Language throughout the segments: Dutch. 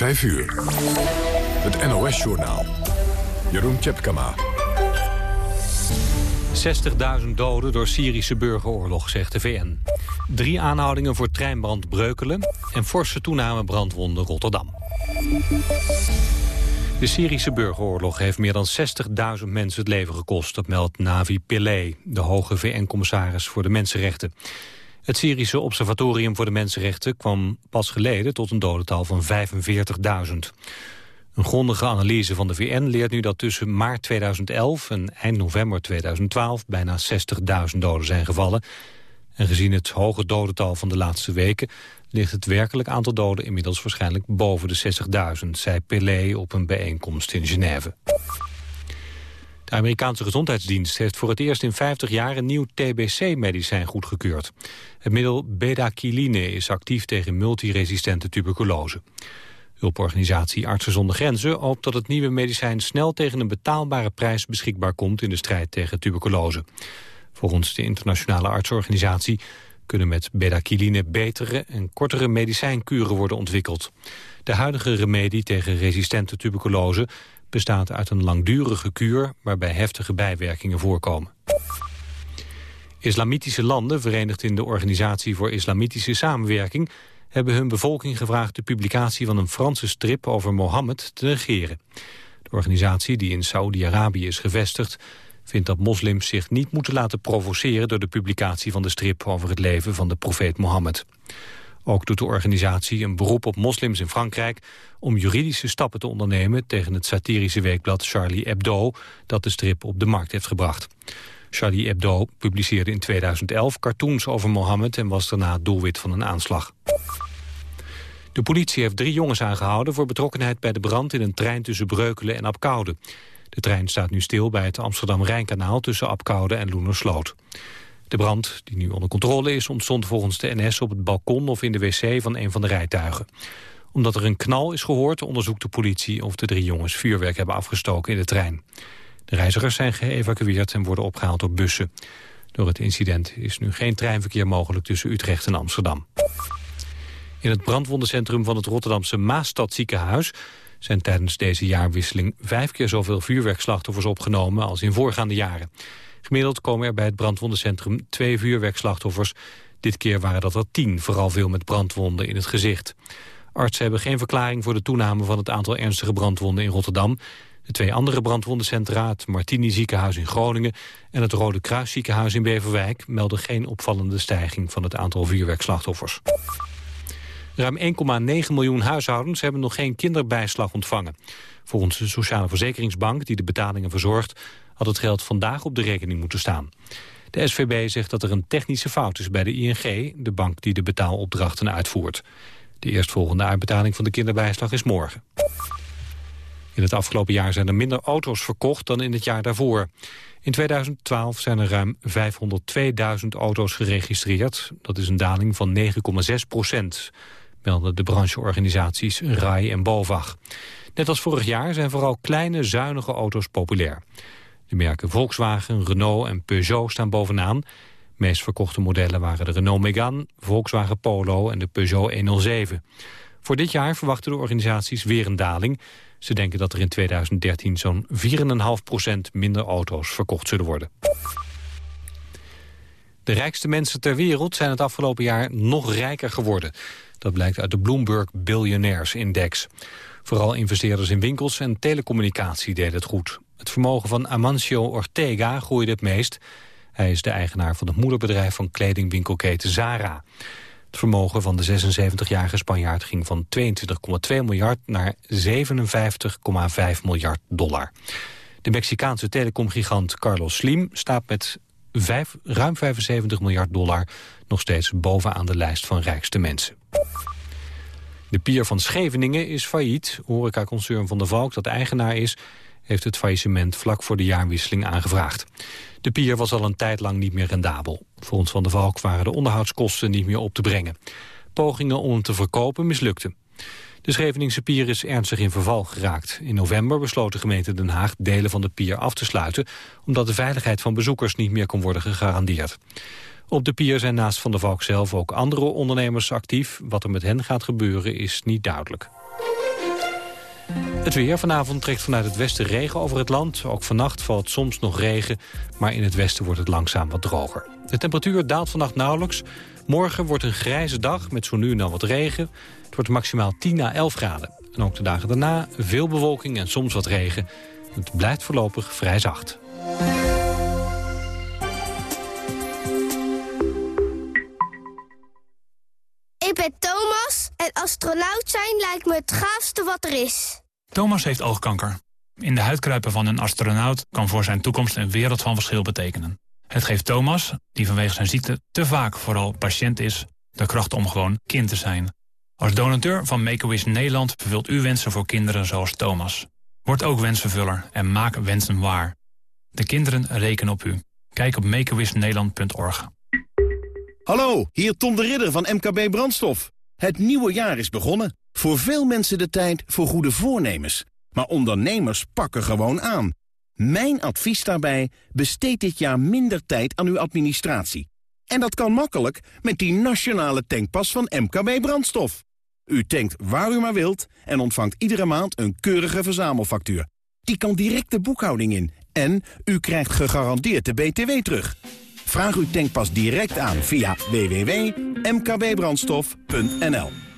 5 uur. Het NOS-journaal. Jeroen Tjepkama. 60.000 doden door Syrische burgeroorlog, zegt de VN. Drie aanhoudingen voor treinbrand Breukelen... en forse toename brandwonden Rotterdam. De Syrische burgeroorlog heeft meer dan 60.000 mensen het leven gekost. Dat meldt Navi Pillay, de hoge VN-commissaris voor de mensenrechten. Het Syrische Observatorium voor de Mensenrechten kwam pas geleden tot een dodental van 45.000. Een grondige analyse van de VN leert nu dat tussen maart 2011 en eind november 2012 bijna 60.000 doden zijn gevallen. En gezien het hoge dodental van de laatste weken ligt het werkelijk aantal doden inmiddels waarschijnlijk boven de 60.000, zei Pelé op een bijeenkomst in Genève. De Amerikaanse Gezondheidsdienst heeft voor het eerst in 50 jaar een nieuw TBC-medicijn goedgekeurd. Het middel bedaquiline is actief tegen multiresistente tuberculose. Hulporganisatie Artsen zonder Grenzen hoopt dat het nieuwe medicijn snel tegen een betaalbare prijs beschikbaar komt in de strijd tegen tuberculose. Volgens de internationale artsorganisatie kunnen met bedaquiline betere en kortere medicijnkuren worden ontwikkeld. De huidige remedie tegen resistente tuberculose bestaat uit een langdurige kuur waarbij heftige bijwerkingen voorkomen. Islamitische landen, verenigd in de Organisatie voor Islamitische Samenwerking, hebben hun bevolking gevraagd de publicatie van een Franse strip over Mohammed te negeren. De organisatie, die in Saoedi-Arabië is gevestigd, vindt dat moslims zich niet moeten laten provoceren door de publicatie van de strip over het leven van de profeet Mohammed. Ook doet de organisatie een beroep op moslims in Frankrijk om juridische stappen te ondernemen tegen het satirische weekblad Charlie Hebdo dat de strip op de markt heeft gebracht. Charlie Hebdo publiceerde in 2011 cartoons over Mohammed en was daarna doelwit van een aanslag. De politie heeft drie jongens aangehouden voor betrokkenheid bij de brand in een trein tussen Breukelen en Apkoude. De trein staat nu stil bij het Amsterdam-Rijnkanaal tussen Apkoude en Loenersloot. De brand, die nu onder controle is, ontstond volgens de NS op het balkon of in de wc van een van de rijtuigen. Omdat er een knal is gehoord, onderzoekt de politie of de drie jongens vuurwerk hebben afgestoken in de trein. De reizigers zijn geëvacueerd en worden opgehaald door bussen. Door het incident is nu geen treinverkeer mogelijk tussen Utrecht en Amsterdam. In het brandwondencentrum van het Rotterdamse Maastadziekenhuis zijn tijdens deze jaarwisseling vijf keer zoveel vuurwerkslachtoffers opgenomen als in voorgaande jaren. Gemiddeld komen er bij het brandwondencentrum twee vuurwerkslachtoffers. Dit keer waren dat er tien, vooral veel met brandwonden in het gezicht. Artsen hebben geen verklaring voor de toename van het aantal ernstige brandwonden in Rotterdam. De twee andere brandwondencentra, het Martini ziekenhuis in Groningen en het Rode Kruis ziekenhuis in Beverwijk, melden geen opvallende stijging van het aantal vuurwerkslachtoffers. Ruim 1,9 miljoen huishoudens hebben nog geen kinderbijslag ontvangen. Volgens de Sociale Verzekeringsbank, die de betalingen verzorgt... had het geld vandaag op de rekening moeten staan. De SVB zegt dat er een technische fout is bij de ING... de bank die de betaalopdrachten uitvoert. De eerstvolgende uitbetaling van de kinderbijslag is morgen. In het afgelopen jaar zijn er minder auto's verkocht dan in het jaar daarvoor. In 2012 zijn er ruim 502.000 auto's geregistreerd. Dat is een daling van 9,6 procent melden de brancheorganisaties RAI en BOVAG. Net als vorig jaar zijn vooral kleine, zuinige auto's populair. De merken Volkswagen, Renault en Peugeot staan bovenaan. meest verkochte modellen waren de Renault Megane, Volkswagen Polo en de Peugeot 107. Voor dit jaar verwachten de organisaties weer een daling. Ze denken dat er in 2013 zo'n 4,5% minder auto's verkocht zullen worden. De rijkste mensen ter wereld zijn het afgelopen jaar nog rijker geworden. Dat blijkt uit de Bloomberg Billionaires Index. Vooral investeerders in winkels en telecommunicatie deden het goed. Het vermogen van Amancio Ortega groeide het meest. Hij is de eigenaar van het moederbedrijf van kledingwinkelketen Zara. Het vermogen van de 76-jarige Spanjaard ging van 22,2 miljard naar 57,5 miljard dollar. De Mexicaanse telecomgigant Carlos Slim staat met ruim 75 miljard dollar nog steeds bovenaan de lijst van rijkste mensen. De pier van Scheveningen is failliet. Horecaconcern Van der Valk, dat eigenaar is, heeft het faillissement vlak voor de jaarwisseling aangevraagd. De pier was al een tijd lang niet meer rendabel. Volgens Van der Valk waren de onderhoudskosten niet meer op te brengen. Pogingen om hem te verkopen mislukten. De Scheveningse pier is ernstig in verval geraakt. In november besloot de gemeente Den Haag delen van de pier af te sluiten... omdat de veiligheid van bezoekers niet meer kon worden gegarandeerd. Op de pier zijn naast Van der Valk zelf ook andere ondernemers actief. Wat er met hen gaat gebeuren is niet duidelijk. Het weer. Vanavond trekt vanuit het westen regen over het land. Ook vannacht valt soms nog regen, maar in het westen wordt het langzaam wat droger. De temperatuur daalt vannacht nauwelijks. Morgen wordt een grijze dag met zo nu en dan wat regen. Het wordt maximaal 10 à 11 graden. En ook de dagen daarna veel bewolking en soms wat regen. Het blijft voorlopig vrij zacht. Ik ben Thomas en astronaut zijn lijkt me het gaafste wat er is. Thomas heeft oogkanker. In de huidkruipen van een astronaut kan voor zijn toekomst een wereld van verschil betekenen. Het geeft Thomas, die vanwege zijn ziekte te vaak vooral patiënt is... de kracht om gewoon kind te zijn. Als donateur van Make-A-Wish Nederland vervult u wensen voor kinderen zoals Thomas. Word ook wensvervuller en maak wensen waar. De kinderen rekenen op u. Kijk op makeawishnederland.org. Hallo, hier Tom de Ridder van MKB Brandstof. Het nieuwe jaar is begonnen. Voor veel mensen de tijd voor goede voornemens. Maar ondernemers pakken gewoon aan. Mijn advies daarbij, besteed dit jaar minder tijd aan uw administratie. En dat kan makkelijk met die nationale tankpas van MKB Brandstof. U tankt waar u maar wilt en ontvangt iedere maand een keurige verzamelfactuur. Die kan direct de boekhouding in en u krijgt gegarandeerd de BTW terug. Vraag uw tankpas direct aan via www.mkbbrandstof.nl.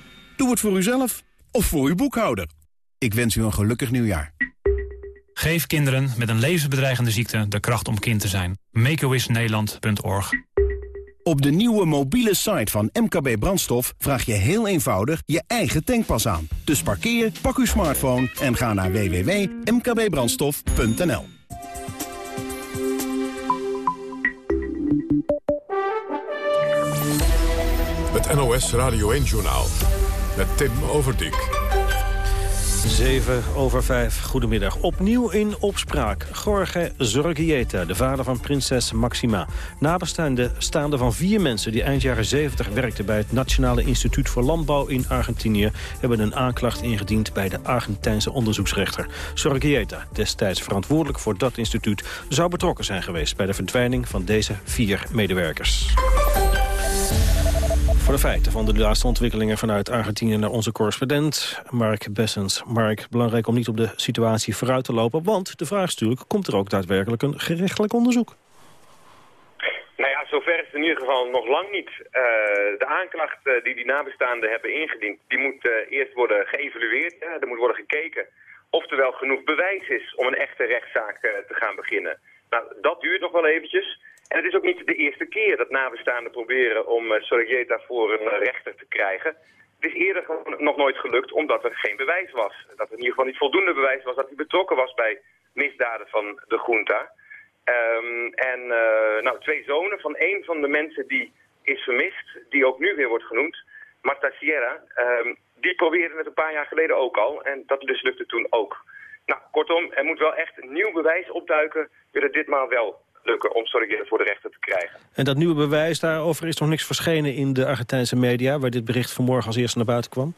Doe het voor uzelf of voor uw boekhouder. Ik wens u een gelukkig nieuwjaar. Geef kinderen met een levensbedreigende ziekte de kracht om kind te zijn. MakeAWishNederland.org Op de nieuwe mobiele site van MKB Brandstof vraag je heel eenvoudig je eigen tankpas aan. Dus parkeer, pak uw smartphone en ga naar www.mkbbrandstof.nl. Het NOS Radio 1-journaal met Tim Overdijk. 7 over 5, goedemiddag. Opnieuw in opspraak. Jorge Zorgieta, de vader van prinses Maxima. Nabestaande staande van vier mensen die eind jaren 70 werkten... bij het Nationale Instituut voor Landbouw in Argentinië... hebben een aanklacht ingediend bij de Argentijnse onderzoeksrechter. Zorgieta, destijds verantwoordelijk voor dat instituut... zou betrokken zijn geweest bij de verdwijning van deze vier medewerkers. Voor de feiten van de laatste ontwikkelingen vanuit Argentinië naar onze correspondent Mark Bessens. Mark, belangrijk om niet op de situatie vooruit te lopen, want de vraag is natuurlijk, komt er ook daadwerkelijk een gerechtelijk onderzoek? Nou ja, zover is het in ieder geval nog lang niet. Uh, de aanklacht uh, die die nabestaanden hebben ingediend, die moet uh, eerst worden geëvalueerd. Er moet worden gekeken of er wel genoeg bewijs is om een echte rechtszaak te gaan beginnen. Nou, dat duurt nog wel eventjes. En het is ook niet de eerste keer dat nabestaanden proberen om uh, Sorrieta voor een uh, rechter te krijgen. Het is eerder nog nooit gelukt omdat er geen bewijs was. Dat er in ieder geval niet voldoende bewijs was dat hij betrokken was bij misdaden van de junta. Um, en uh, nou, twee zonen van een van de mensen die is vermist, die ook nu weer wordt genoemd, Marta Sierra, um, die probeerde het een paar jaar geleden ook al. En dat mislukte toen ook. Nou, kortom, er moet wel echt nieuw bewijs opduiken, wil het ditmaal wel lukken om Sorry voor de rechter te krijgen. En dat nieuwe bewijs daarover is nog niks verschenen in de Argentijnse media... waar dit bericht vanmorgen als eerste naar buiten kwam?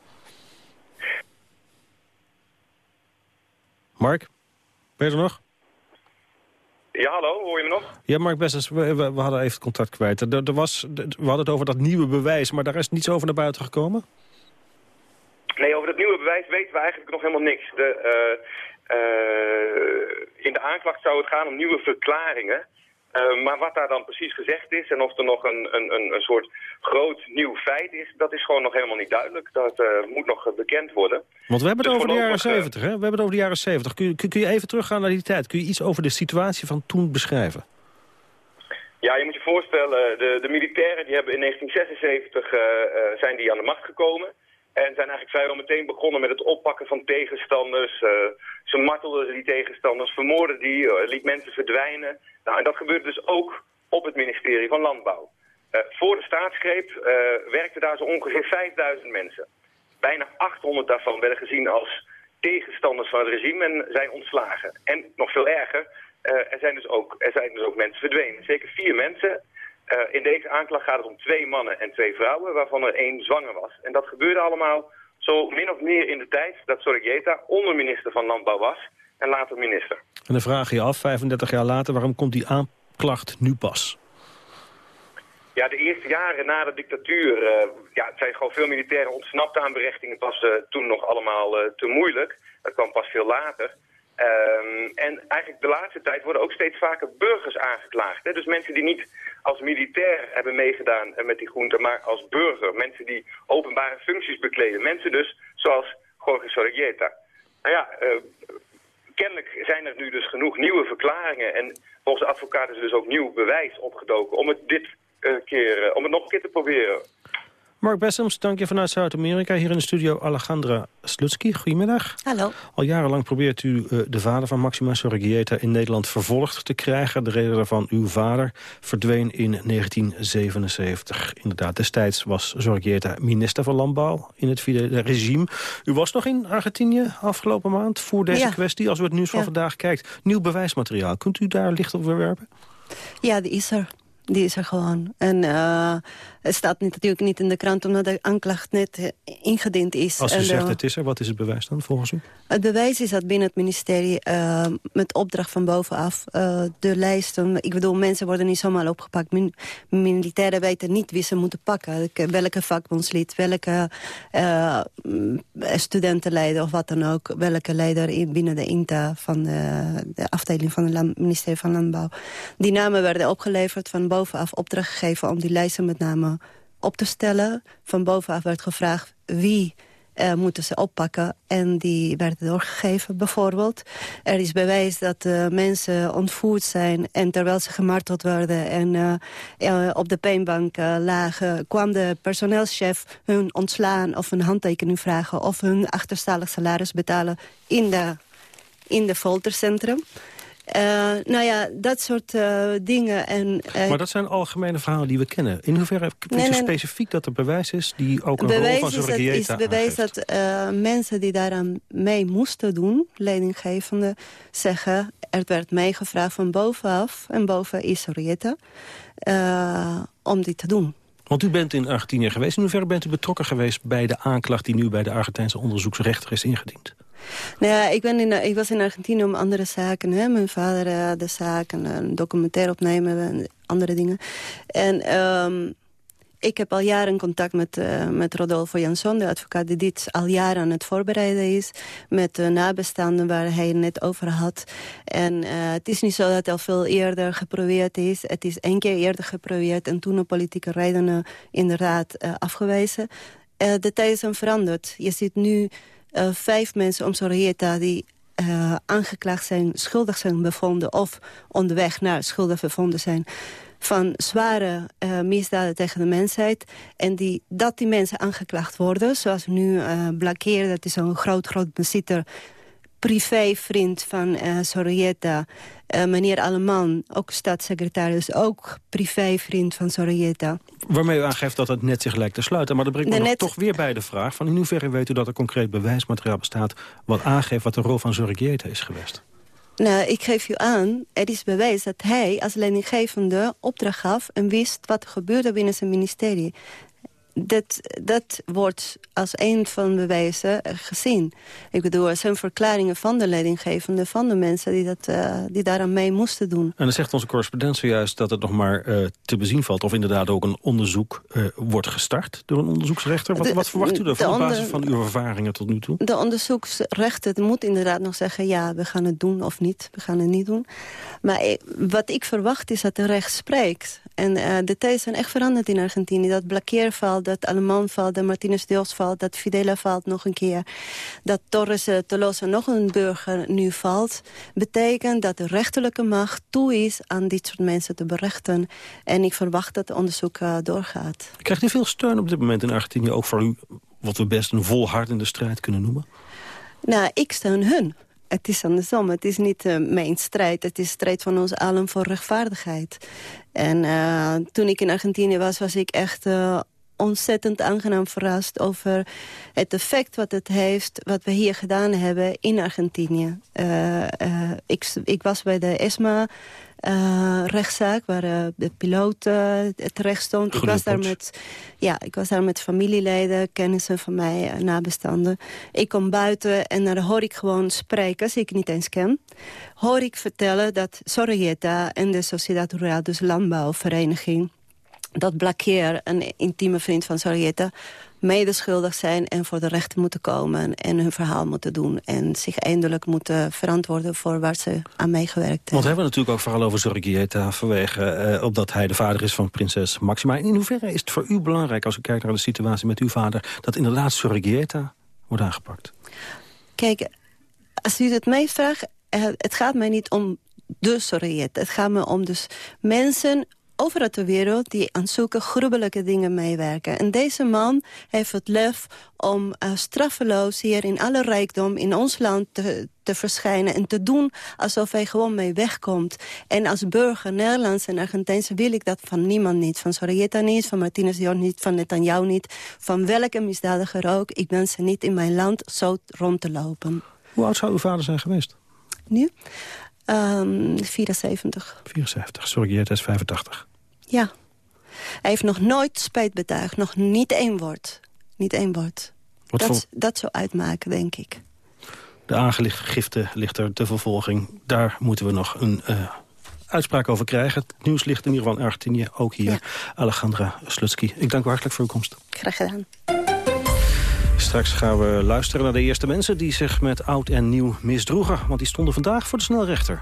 Mark, ben je er nog? Ja, hallo, hoor je me nog? Ja, Mark Bessens, we, we, hadden even contact kwijt. Er, er was, we hadden het over dat nieuwe bewijs, maar daar is niets over naar buiten gekomen? Nee, over dat nieuwe bewijs weten we eigenlijk nog helemaal niks. De, uh, in de aanklacht zou het gaan om nieuwe verklaringen. Uh, maar wat daar dan precies gezegd is en of er nog een, een, een soort groot nieuw feit is, dat is gewoon nog helemaal niet duidelijk. Dat uh, moet nog bekend worden. Want we hebben het dus over de jaren 70, hè? We hebben het over de jaren 70. Kun je, kun je even teruggaan naar die tijd? Kun je iets over de situatie van toen beschrijven? Ja, je moet je voorstellen, de, de militairen die hebben in 1976 zijn die aan de macht gekomen. En zijn eigenlijk vrijwel meteen begonnen met het oppakken van tegenstanders. Uh, ze martelden die tegenstanders, vermoorden die, uh, liet mensen verdwijnen. Nou, en dat gebeurde dus ook op het ministerie van Landbouw. Uh, voor de staatsgreep werkten daar zo ongeveer 5000 mensen. Bijna 800 daarvan werden gezien als tegenstanders van het regime en zijn ontslagen. En nog veel erger, er, zijn dus ook, er zijn dus ook mensen verdwenen. Zeker vier mensen uh, in deze aanklacht gaat het om twee mannen en twee vrouwen, waarvan er één zwanger was. En dat gebeurde allemaal zo min of meer in de tijd dat Sorigeta onderminister van Landbouw was en later minister. En dan vraag je je af, 35 jaar later, waarom komt die aanklacht nu pas? Ja, de eerste jaren na de dictatuur uh, ja, zijn gewoon veel militairen ontsnapt aan berechting. Het was uh, toen nog allemaal te moeilijk. Dat kwam pas veel later. Um, en eigenlijk de laatste tijd worden ook steeds vaker burgers aangeklaagd. Hè? Dus mensen die niet als militair hebben meegedaan met die groente, maar als burger. Mensen die openbare functies bekleden. Mensen dus zoals Jorge Sorrieta. Nou ja, kennelijk zijn er nu dus genoeg nieuwe verklaringen. En volgens de advocaat is er dus ook nieuw bewijs opgedoken om het dit keer, eh, om het nog een keer te proberen. Mark Bessems, dank je vanuit Zuid-Amerika. Hier in de studio Alejandra Slutsky. Goedemiddag. Hallo. Al jarenlang probeert u uh, de vader van Maxima Sorgieta in Nederland vervolgd te krijgen. De reden daarvan, uw vader verdween in 1977. Inderdaad, destijds was Sorgieta minister van Landbouw in het regime. U was nog in Argentinië afgelopen maand voor deze kwestie. Als u het nieuws van vandaag kijkt, nieuw bewijsmateriaal. Kunt u daar licht op werpen? Ja, die is er. Die is er gewoon. En uh, het staat natuurlijk niet in de krant omdat de aanklacht net eh, ingediend is. Als u en, zegt uh, het is er, wat is het bewijs dan volgens u? Het bewijs is dat binnen het ministerie uh, met opdracht van bovenaf de lijsten... Ik bedoel, mensen worden niet zomaar opgepakt. Min militairen weten niet wie ze moeten pakken. Welke vakbondslid, welke studentenleider of wat dan ook. Welke leider in, binnen de INTA van de, de afdeling van het ministerie van Landbouw. Die namen werden opgeleverd van bovenaf opdracht gegeven om die lijsten met name op te stellen. Van bovenaf werd gevraagd wie uh, moeten ze oppakken. En die werden doorgegeven, bijvoorbeeld. Er is bewijs dat uh, mensen ontvoerd zijn... en terwijl ze gemarteld werden en uh, op de pijnbank lagen... kwam de personeelschef hun ontslaan of een handtekening vragen... of hun achterstallig salaris betalen in de, in de foltercentrum. Uh, nou ja, dat soort uh, dingen. En, uh, maar dat zijn algemene verhalen die we kennen. In hoeverre nee, nee, specifiek dat er bewijs is... die ook een rol van is Het is bewijs dat mensen die daaraan mee moesten doen... leidinggevende zeggen... er werd meegevraagd van bovenaf... en boven is Zorgieta... om dit te doen. Want u bent in Argentinië geweest. In hoeverre bent u betrokken geweest bij de aanklacht... die nu bij de Argentijnse onderzoeksrechter is ingediend? Nou ja, ik, ben in, ik was in Argentinië om andere zaken. Hè? Mijn vader uh, de zaken, een documentaire opnemen en andere dingen. En um, ik heb al jaren contact met, uh, met Rodolfo Jansson, de advocaat die dit al jaren aan het voorbereiden is. Met de nabestaanden waar hij net over had. En het is niet zo dat het al veel eerder geprobeerd is. Het is één keer eerder geprobeerd en toen op politieke redenen inderdaad afgewezen. de tijden zijn veranderd. Je ziet nu uh, vijf mensen om Sorrieta die uh, aangeklaagd zijn, schuldig zijn bevonden... of onderweg naar schuldig bevonden zijn van zware uh, misdaden tegen de mensheid. En die, dat die mensen aangeklaagd worden, zoals nu uh, dat is een groot, groot bezitter privévriend van uh, Sorrieta. Uh, meneer Alleman, ook staatssecretaris, ook privévriend van Sorrieta. Waarmee u aangeeft dat het net zich lijkt te sluiten. Maar dat brengt me net... toch weer bij de vraag... van in hoeverre weet u dat er concreet bewijsmateriaal bestaat... wat aangeeft wat de rol van Sorrieta is geweest? Nou, ik geef u aan, er is bewijs dat hij als leidinggevende opdracht gaf... en wist wat er gebeurde binnen zijn ministerie dat, dat wordt als een van de bewijzen gezien. Ik bedoel, er zijn verklaringen van de leidinggevende... van de mensen die, dat, uh, die daaraan mee moesten doen. En dan zegt onze correspondent zojuist dat het nog maar uh, te bezien valt... of inderdaad ook een onderzoek uh, wordt gestart door een onderzoeksrechter. Wat, de, wat verwacht u ervan op basis van uw ervaringen tot nu toe? De onderzoeksrechter moet inderdaad nog zeggen... ja, we gaan het doen of niet, we gaan het niet doen. Maar wat ik verwacht is dat de recht spreekt. En de tijden zijn echt veranderd in Argentinië. Dat Blakeer valt dat Aleman valt, dat Martinez Deos valt... dat Fidela valt nog een keer. Dat Torres uh, Tolosa nog een burger nu valt... betekent dat de rechterlijke macht toe is aan dit soort mensen te berechten. En ik verwacht dat het onderzoek uh, doorgaat. Krijgt u veel steun op dit moment in Argentinië... ook voor u, wat we best een volhardende strijd kunnen noemen? Nou, ik steun hun. Het is andersom. Het is niet uh, mijn strijd. Het is strijd van ons allen voor rechtvaardigheid. En uh, toen ik in Argentinië was, was ik echt uh, ontzettend aangenaam verrast over het effect wat het heeft... wat we hier gedaan hebben in Argentinië. Uh, uh, ik, ik was bij de ESMA... Uh, rechtszaak waar de piloot terecht stond. Ik was, daar met, ja, ik was daar met familieleden, kennissen van mij, nabestanden. Ik kom buiten en dan hoor ik gewoon sprekers, die ik niet eens ken. Hoor ik vertellen dat Sorrieta en de Sociedad Rural, dus landbouwvereniging dat Blakeer, een intieme vriend van Sorrietta... medeschuldig zijn en voor de rechter moeten komen... en hun verhaal moeten doen. En zich eindelijk moeten verantwoorden voor waar ze aan meegewerkt hebben. Want we hebben natuurlijk ook vooral over Sorrietta... vanwege uh, opdat hij de vader is van prinses Maxima. In hoeverre is het voor u belangrijk, als u kijkt naar de situatie met uw vader... dat inderdaad Sorrietta wordt aangepakt? Kijk, als u het mij vraagt... Uh, het gaat mij niet om de Sorrietta. Het gaat me om dus mensen overal ter wereld die aan zulke gruwelijke dingen meewerken. En deze man heeft het lef om uh, straffeloos hier in alle rijkdom in ons land te, te verschijnen... en te doen alsof hij gewoon mee wegkomt. En als burger, Nederlands en Argentijnse, wil ik dat van niemand niet. Van Sorrieta niet, van Martinez niet, van Netanyahu niet. Van welke misdadiger ook. Ik ben ze niet in mijn land zo rond te lopen. Hoe oud zou uw vader zijn geweest? Nu? Um, 74. 74, sorry, het is 85. Ja. Hij heeft nog nooit spijt betuigd. Nog niet één woord. Niet één woord. Wat dat, voor... dat zou uitmaken, denk ik. De aangifte ligt er te vervolging. Daar moeten we nog een uh, uitspraak over krijgen. Het nieuws ligt in ieder geval in Argentinië. Ook hier, ja. Alejandra Slutsky. Ik dank u hartelijk voor uw komst. Graag gedaan. Straks gaan we luisteren naar de eerste mensen die zich met oud en nieuw misdroegen. Want die stonden vandaag voor de snelrechter.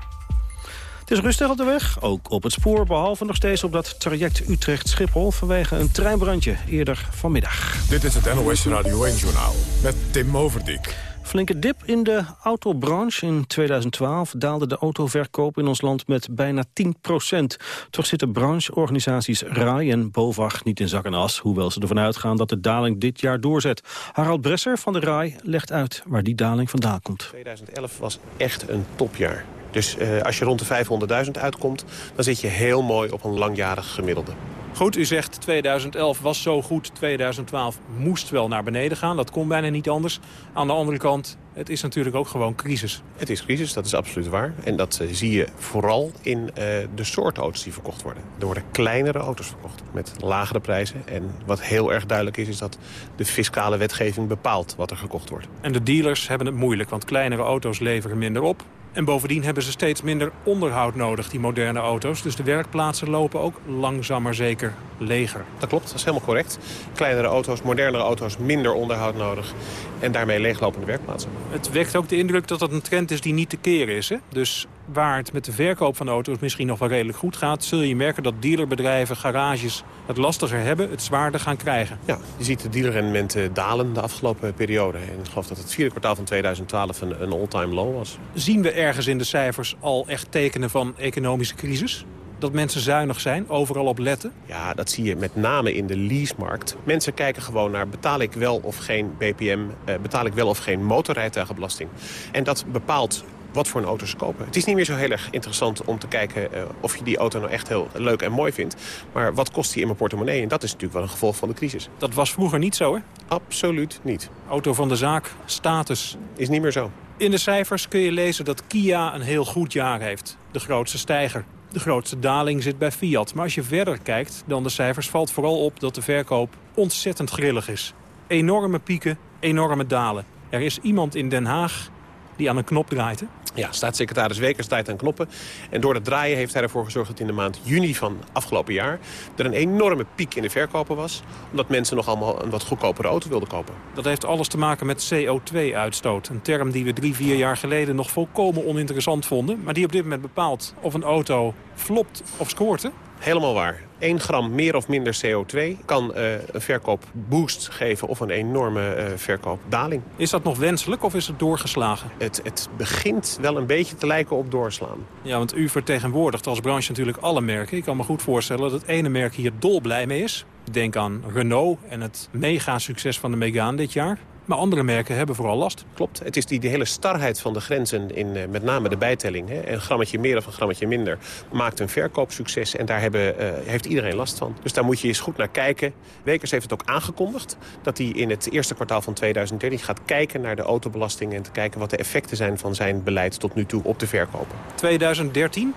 Het is rustig op de weg, ook op het spoor... behalve nog steeds op dat traject Utrecht-Schiphol... vanwege een treinbrandje eerder vanmiddag. Dit is het NOS Radio 1-journaal met Tim Overdijk. Flinke dip in de autobranche. In 2012 daalde de autoverkoop in ons land met bijna 10% Toch zitten brancheorganisaties RAI en BOVAG niet in zak en as... hoewel ze ervan uitgaan dat de daling dit jaar doorzet. Harald Bresser van de RAI legt uit waar die daling vandaan komt. 2011 was echt een topjaar. Dus uh, als je rond de 500.000 uitkomt, dan zit je heel mooi op een langjarig gemiddelde. Goed, u zegt 2011 was zo goed, 2012 moest wel naar beneden gaan. Dat kon bijna niet anders. Aan de andere kant, het is natuurlijk ook gewoon crisis. Het is crisis, dat is absoluut waar. En dat uh, zie je vooral in uh, de soort auto's die verkocht worden. Er worden kleinere auto's verkocht met lagere prijzen. En wat heel erg duidelijk is, is dat de fiscale wetgeving bepaalt wat er gekocht wordt. En de dealers hebben het moeilijk, want kleinere auto's leveren minder op. En bovendien hebben ze steeds minder onderhoud nodig, die moderne auto's. Dus de werkplaatsen lopen ook langzaam maar zeker leger. Dat klopt, dat is helemaal correct. Kleinere auto's, modernere auto's, minder onderhoud nodig. En daarmee leeglopende werkplaatsen. Het wekt ook de indruk dat dat een trend is die niet te keren is. Hè? Dus waar het met de verkoop van auto's misschien nog wel redelijk goed gaat... zul je merken dat dealerbedrijven, garages het lastiger hebben, het zwaarder gaan krijgen. Ja, je ziet de dealerrendementen dalen de afgelopen periode. En ik geloof dat het vierde kwartaal van 2012 een, een all-time low was. Zien we ergens in de cijfers al echt tekenen van economische crisis? dat mensen zuinig zijn, overal op letten? Ja, dat zie je met name in de leasemarkt. Mensen kijken gewoon naar betaal ik wel of geen BPM, eh, betaal ik wel of geen motorrijtuigenbelasting. En dat bepaalt wat voor een auto ze kopen. Het is niet meer zo heel erg interessant om te kijken uh, of je die auto nou echt heel leuk en mooi vindt. Maar wat kost die in mijn portemonnee? En dat is natuurlijk wel een gevolg van de crisis. Dat was vroeger niet zo, hè? Absoluut niet. Auto van de zaak, status. Is niet meer zo. In de cijfers kun je lezen dat Kia een heel goed jaar heeft. De grootste stijger. De grootste daling zit bij Fiat. Maar als je verder kijkt dan de cijfers valt vooral op dat de verkoop ontzettend grillig is. Enorme pieken, enorme dalen. Er is iemand in Den Haag die aan een knop draait. Hè? Ja, staatssecretaris Wekers draait aan knoppen. En door het draaien heeft hij ervoor gezorgd dat in de maand juni van afgelopen jaar... er een enorme piek in de verkopen was. Omdat mensen nog allemaal een wat goedkopere auto wilden kopen. Dat heeft alles te maken met CO2-uitstoot. Een term die we drie, vier jaar geleden nog volkomen oninteressant vonden. Maar die op dit moment bepaalt of een auto flopt of scoort. Hè? Helemaal waar. 1 gram meer of minder CO2 kan uh, een verkoopboost geven of een enorme uh, verkoopdaling. Is dat nog wenselijk of is het doorgeslagen? Het, het begint wel een beetje te lijken op doorslaan. Ja, want u vertegenwoordigt als branche natuurlijk alle merken. Ik kan me goed voorstellen dat het ene merk hier dolblij mee is. Denk aan Renault en het mega succes van de Megane dit jaar. Maar andere merken hebben vooral last. Klopt. Het is die, die hele starheid van de grenzen in uh, met name de bijtelling. Hè. Een grammetje meer of een grammetje minder maakt een verkoopsucces. En daar hebben, uh, heeft iedereen last van. Dus daar moet je eens goed naar kijken. Wekers heeft het ook aangekondigd. Dat hij in het eerste kwartaal van 2013 gaat kijken naar de autobelasting. En te kijken wat de effecten zijn van zijn beleid tot nu toe op de verkopen. 2013?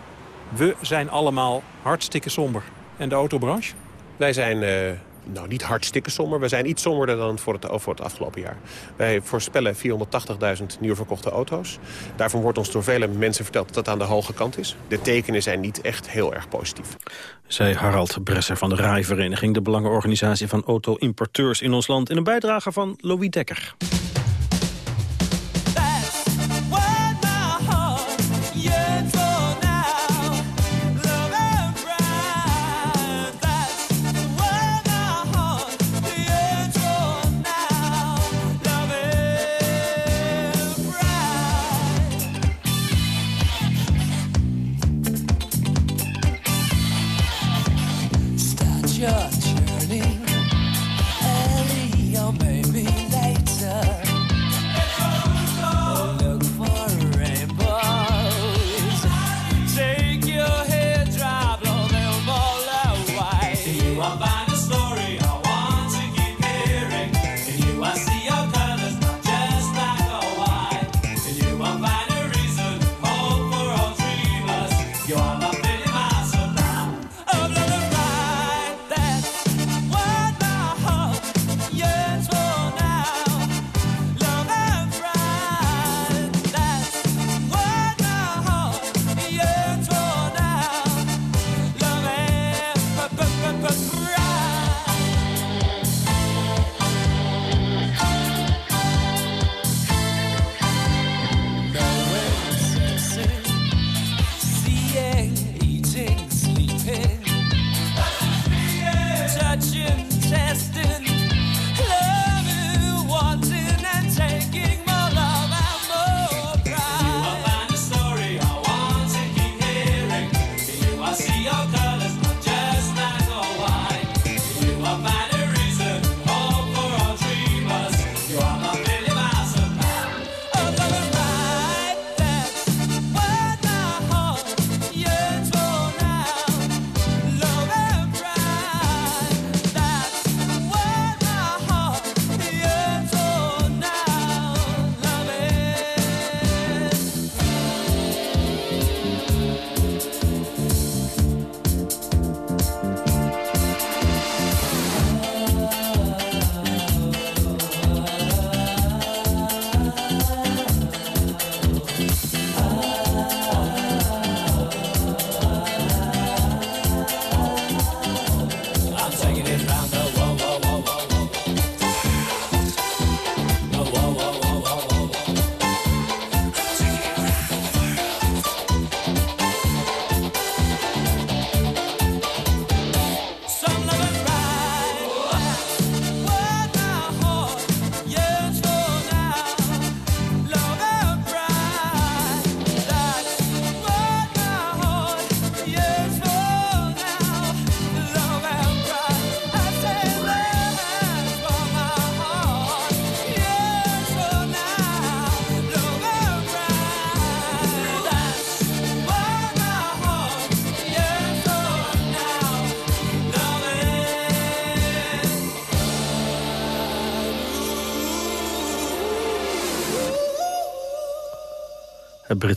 We zijn allemaal hartstikke somber. En de autobranche? Wij zijn... Uh, Nou, niet hartstikke somber. We zijn iets somberder dan voor het, het afgelopen jaar. Wij voorspellen 480.000 nieuw verkochte auto's. Daarvan wordt ons door vele mensen verteld dat dat aan de hoge kant is. De tekenen zijn niet echt heel erg positief. Zij Harald Bresser van de RAI-vereniging... de belangenorganisatie van auto-importeurs in ons land... in een bijdrage van Louis Dekker.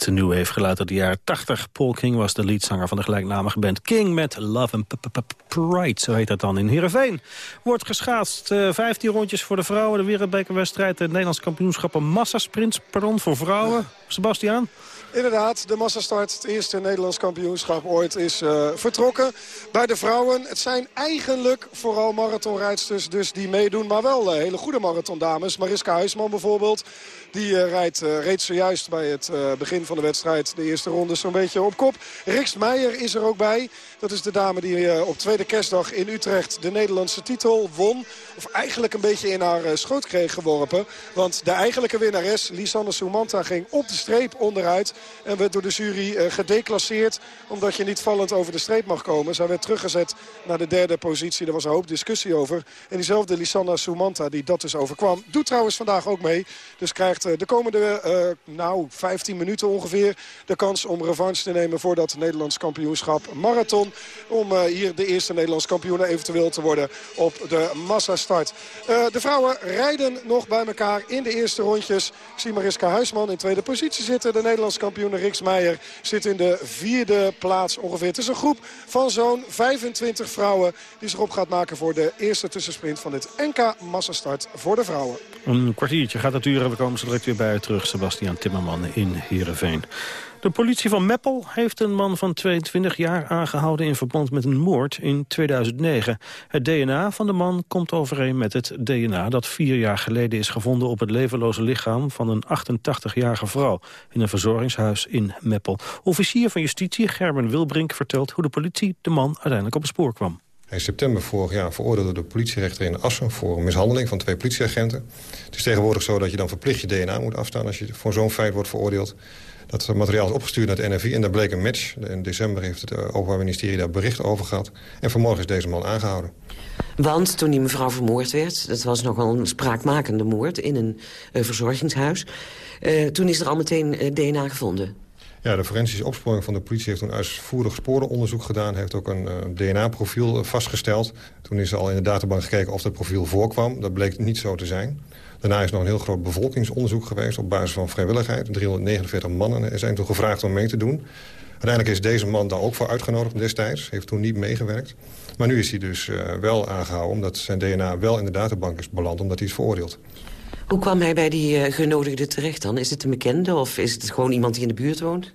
Het nieuwe heeft geluid uit de jaren 80. Paul King was de leadzanger van de gelijknamige band King... met Love and Pride, zo heet dat dan in Heerenveen. Wordt geschaatst, uh, 15 rondjes voor de vrouwen. De wereldbekerwedstrijd, de Nederlands kampioenschappen massasprints, pardon, voor vrouwen. Sebastiaan? Inderdaad, de massastart, het eerste Nederlands kampioenschap ooit, is uh, vertrokken. Bij de vrouwen, het zijn eigenlijk vooral marathonrijdsters dus die meedoen. Maar wel uh, hele goede marathondames. Mariska Huisman bijvoorbeeld, die uh, rijdt reeds zojuist bij het begin van de wedstrijd de eerste ronde zo'n beetje op kop. Rikst Meijer is er ook bij. Dat is de dame die op tweede kerstdag in Utrecht de Nederlandse titel won. Of eigenlijk een beetje in haar schoot kreeg geworpen. Want de eigenlijke winnares, Lisanne Soumanta, ging op de streep onderuit. En werd door de jury gedeclasseerd. Omdat je niet vallend over de streep mag komen. Zij werd teruggezet naar de derde positie. Daar was een hoop discussie over. En diezelfde Lisanna Soumanta die dat dus overkwam. Doet trouwens vandaag ook mee. Dus krijgt uh, de komende uh, nou 15 minuten ongeveer de kans om revanche te nemen voor dat Nederlands kampioenschap marathon. Om hier de eerste Nederlands kampioen eventueel te worden op de massastart. de vrouwen rijden nog bij elkaar in de eerste rondjes. Ik zie Mariska Huisman in tweede positie zitten. De Nederlandse wereldkampioen Riks Meijer zit in de vierde plaats ongeveer. Het is een groep van zo'n 25 vrouwen die zich op gaat maken voor de eerste tussensprint van dit NK Massastart voor de vrouwen. Een kwartiertje gaat het duren. We komen weer bij u terug. Sebastian Timmerman in Heerenveen. De politie van Meppel heeft een man van 22 jaar aangehouden... in verband met een moord in 2009. Het DNA van de man komt overeen met het DNA... dat vier jaar geleden is gevonden op het levenloze lichaam... van een 88-jarige vrouw in een verzorgingshuis in Meppel. Officier van Justitie Gerben Wilbrink vertelt... hoe de politie de man uiteindelijk op het spoor kwam. Is september vorig jaar veroordeeld door de politierechter in Assen... voor een mishandeling van twee politieagenten. Het is tegenwoordig zo dat je dan verplicht je DNA moet afstaan... als je voor zo'n feit wordt veroordeeld. Dat materiaal is opgestuurd naar het NFI en daar bleek een match. In december heeft het eh, Openbaar Ministerie daar bericht over gehad. En vanmorgen is deze man aangehouden. Want toen die mevrouw vermoord werd... dat was nogal een spraakmakende moord in een uh, verzorgingshuis... Uh, toen is er al meteen DNA gevonden. Ja, de forensische opsporing van de politie heeft toen uitvoerig sporenonderzoek gedaan. Heeft ook een uh, DNA-profiel vastgesteld. Toen is er al in de databank gekeken of dat profiel voorkwam. Dat bleek niet zo te zijn. Daarna is nog een heel groot bevolkingsonderzoek geweest op basis van vrijwilligheid. 349 mannen zijn toen gevraagd om mee te doen. Uiteindelijk is deze man daar ook voor uitgenodigd destijds. Heeft toen niet meegewerkt. Maar nu is hij dus uh, wel aangehouden omdat zijn DNA wel in de databank is beland. Omdat hij is veroordeeld. Hoe kwam hij bij die uh, genodigde terecht dan? Is het een bekende of is het gewoon iemand die in de buurt woont?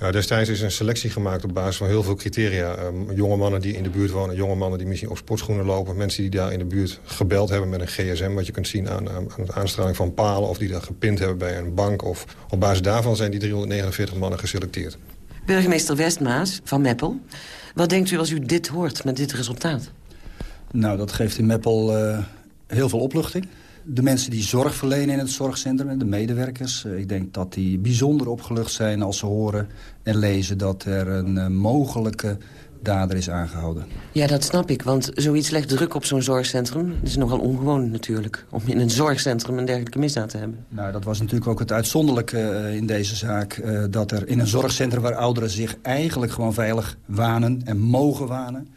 Ja, destijds is een selectie gemaakt op basis van heel veel criteria. Um, jonge mannen die in de buurt wonen, jonge mannen die misschien op sportschoenen lopen... mensen die daar in de buurt gebeld hebben met een gsm... wat je kunt zien aan, aan, aan de aanstraling van palen... of die daar gepind hebben bij een bank. Of op basis daarvan zijn die 349 mannen geselecteerd. Burgemeester Westmaas van Meppel. Wat denkt u als u dit hoort met dit resultaat? Nou, dat geeft in Meppel uh, heel veel opluchting de mensen die zorg verlenen in het zorgcentrum, de medewerkers. Ik denk dat die bijzonder opgelucht zijn als ze horen en lezen dat er een uh, mogelijke dader is aangehouden. Ja, dat snap ik, want zoiets legt druk op zo'n zorgcentrum. Het is nogal ongewoon natuurlijk, om in een zorgcentrum een dergelijke misdaad te hebben. Nou, dat was natuurlijk ook het uitzonderlijke uh, in deze zaak... Dat er in een zorgcentrum waar ouderen zich eigenlijk gewoon veilig wanen en mogen wanen...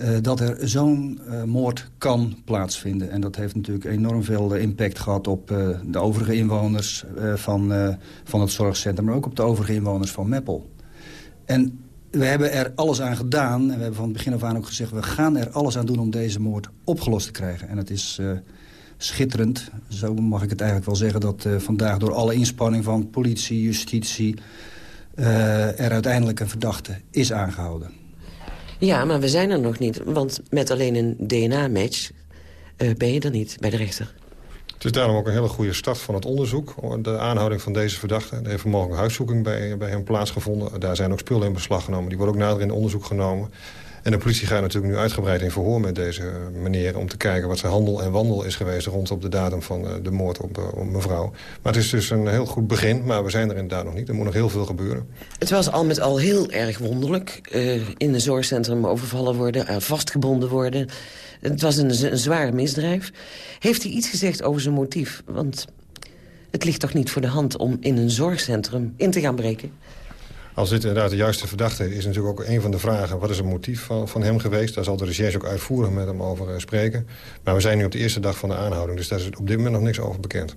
Uh, dat er zo'n uh, moord kan plaatsvinden. En dat heeft natuurlijk enorm veel uh, impact gehad op de overige inwoners van, van het zorgcentrum... maar ook op de overige inwoners van Meppel. En we hebben er alles aan gedaan. En we hebben van het begin af aan ook gezegd... we gaan er alles aan doen om deze moord opgelost te krijgen. En het is schitterend, zo mag ik het eigenlijk wel zeggen... dat vandaag door alle inspanning van politie, justitie... er uiteindelijk een verdachte is aangehouden. Ja, maar we zijn er nog niet. Want met alleen een DNA-match uh, ben je er niet bij de rechter. Het is daarom ook een hele goede start van het onderzoek. De aanhouding van deze verdachte. Er heeft een huiszoeking bij, bij hem plaatsgevonden. Daar zijn ook spullen in beslag genomen. Die worden ook nader in onderzoek genomen. En de politie gaat natuurlijk nu uitgebreid in verhoor met deze meneer... om te kijken wat zijn handel en wandel is geweest... rondom de datum van de moord op, op mevrouw. Maar het is dus een heel goed begin, maar we zijn er inderdaad nog niet. Er moet nog heel veel gebeuren. Het was al met al heel erg wonderlijk. In een zorgcentrum overvallen worden, vastgebonden worden. Het was een, een zware misdrijf. Heeft hij iets gezegd over zijn motief? Want het ligt toch niet voor de hand om in een zorgcentrum in te gaan breken? Als dit inderdaad de juiste verdachte is natuurlijk ook een van de vragen... wat is het motief van, van hem geweest? Daar zal de recherche ook uitvoerig met hem over uh, spreken. Maar we zijn nu op de eerste dag van de aanhouding... dus daar is op dit moment nog niks over bekend.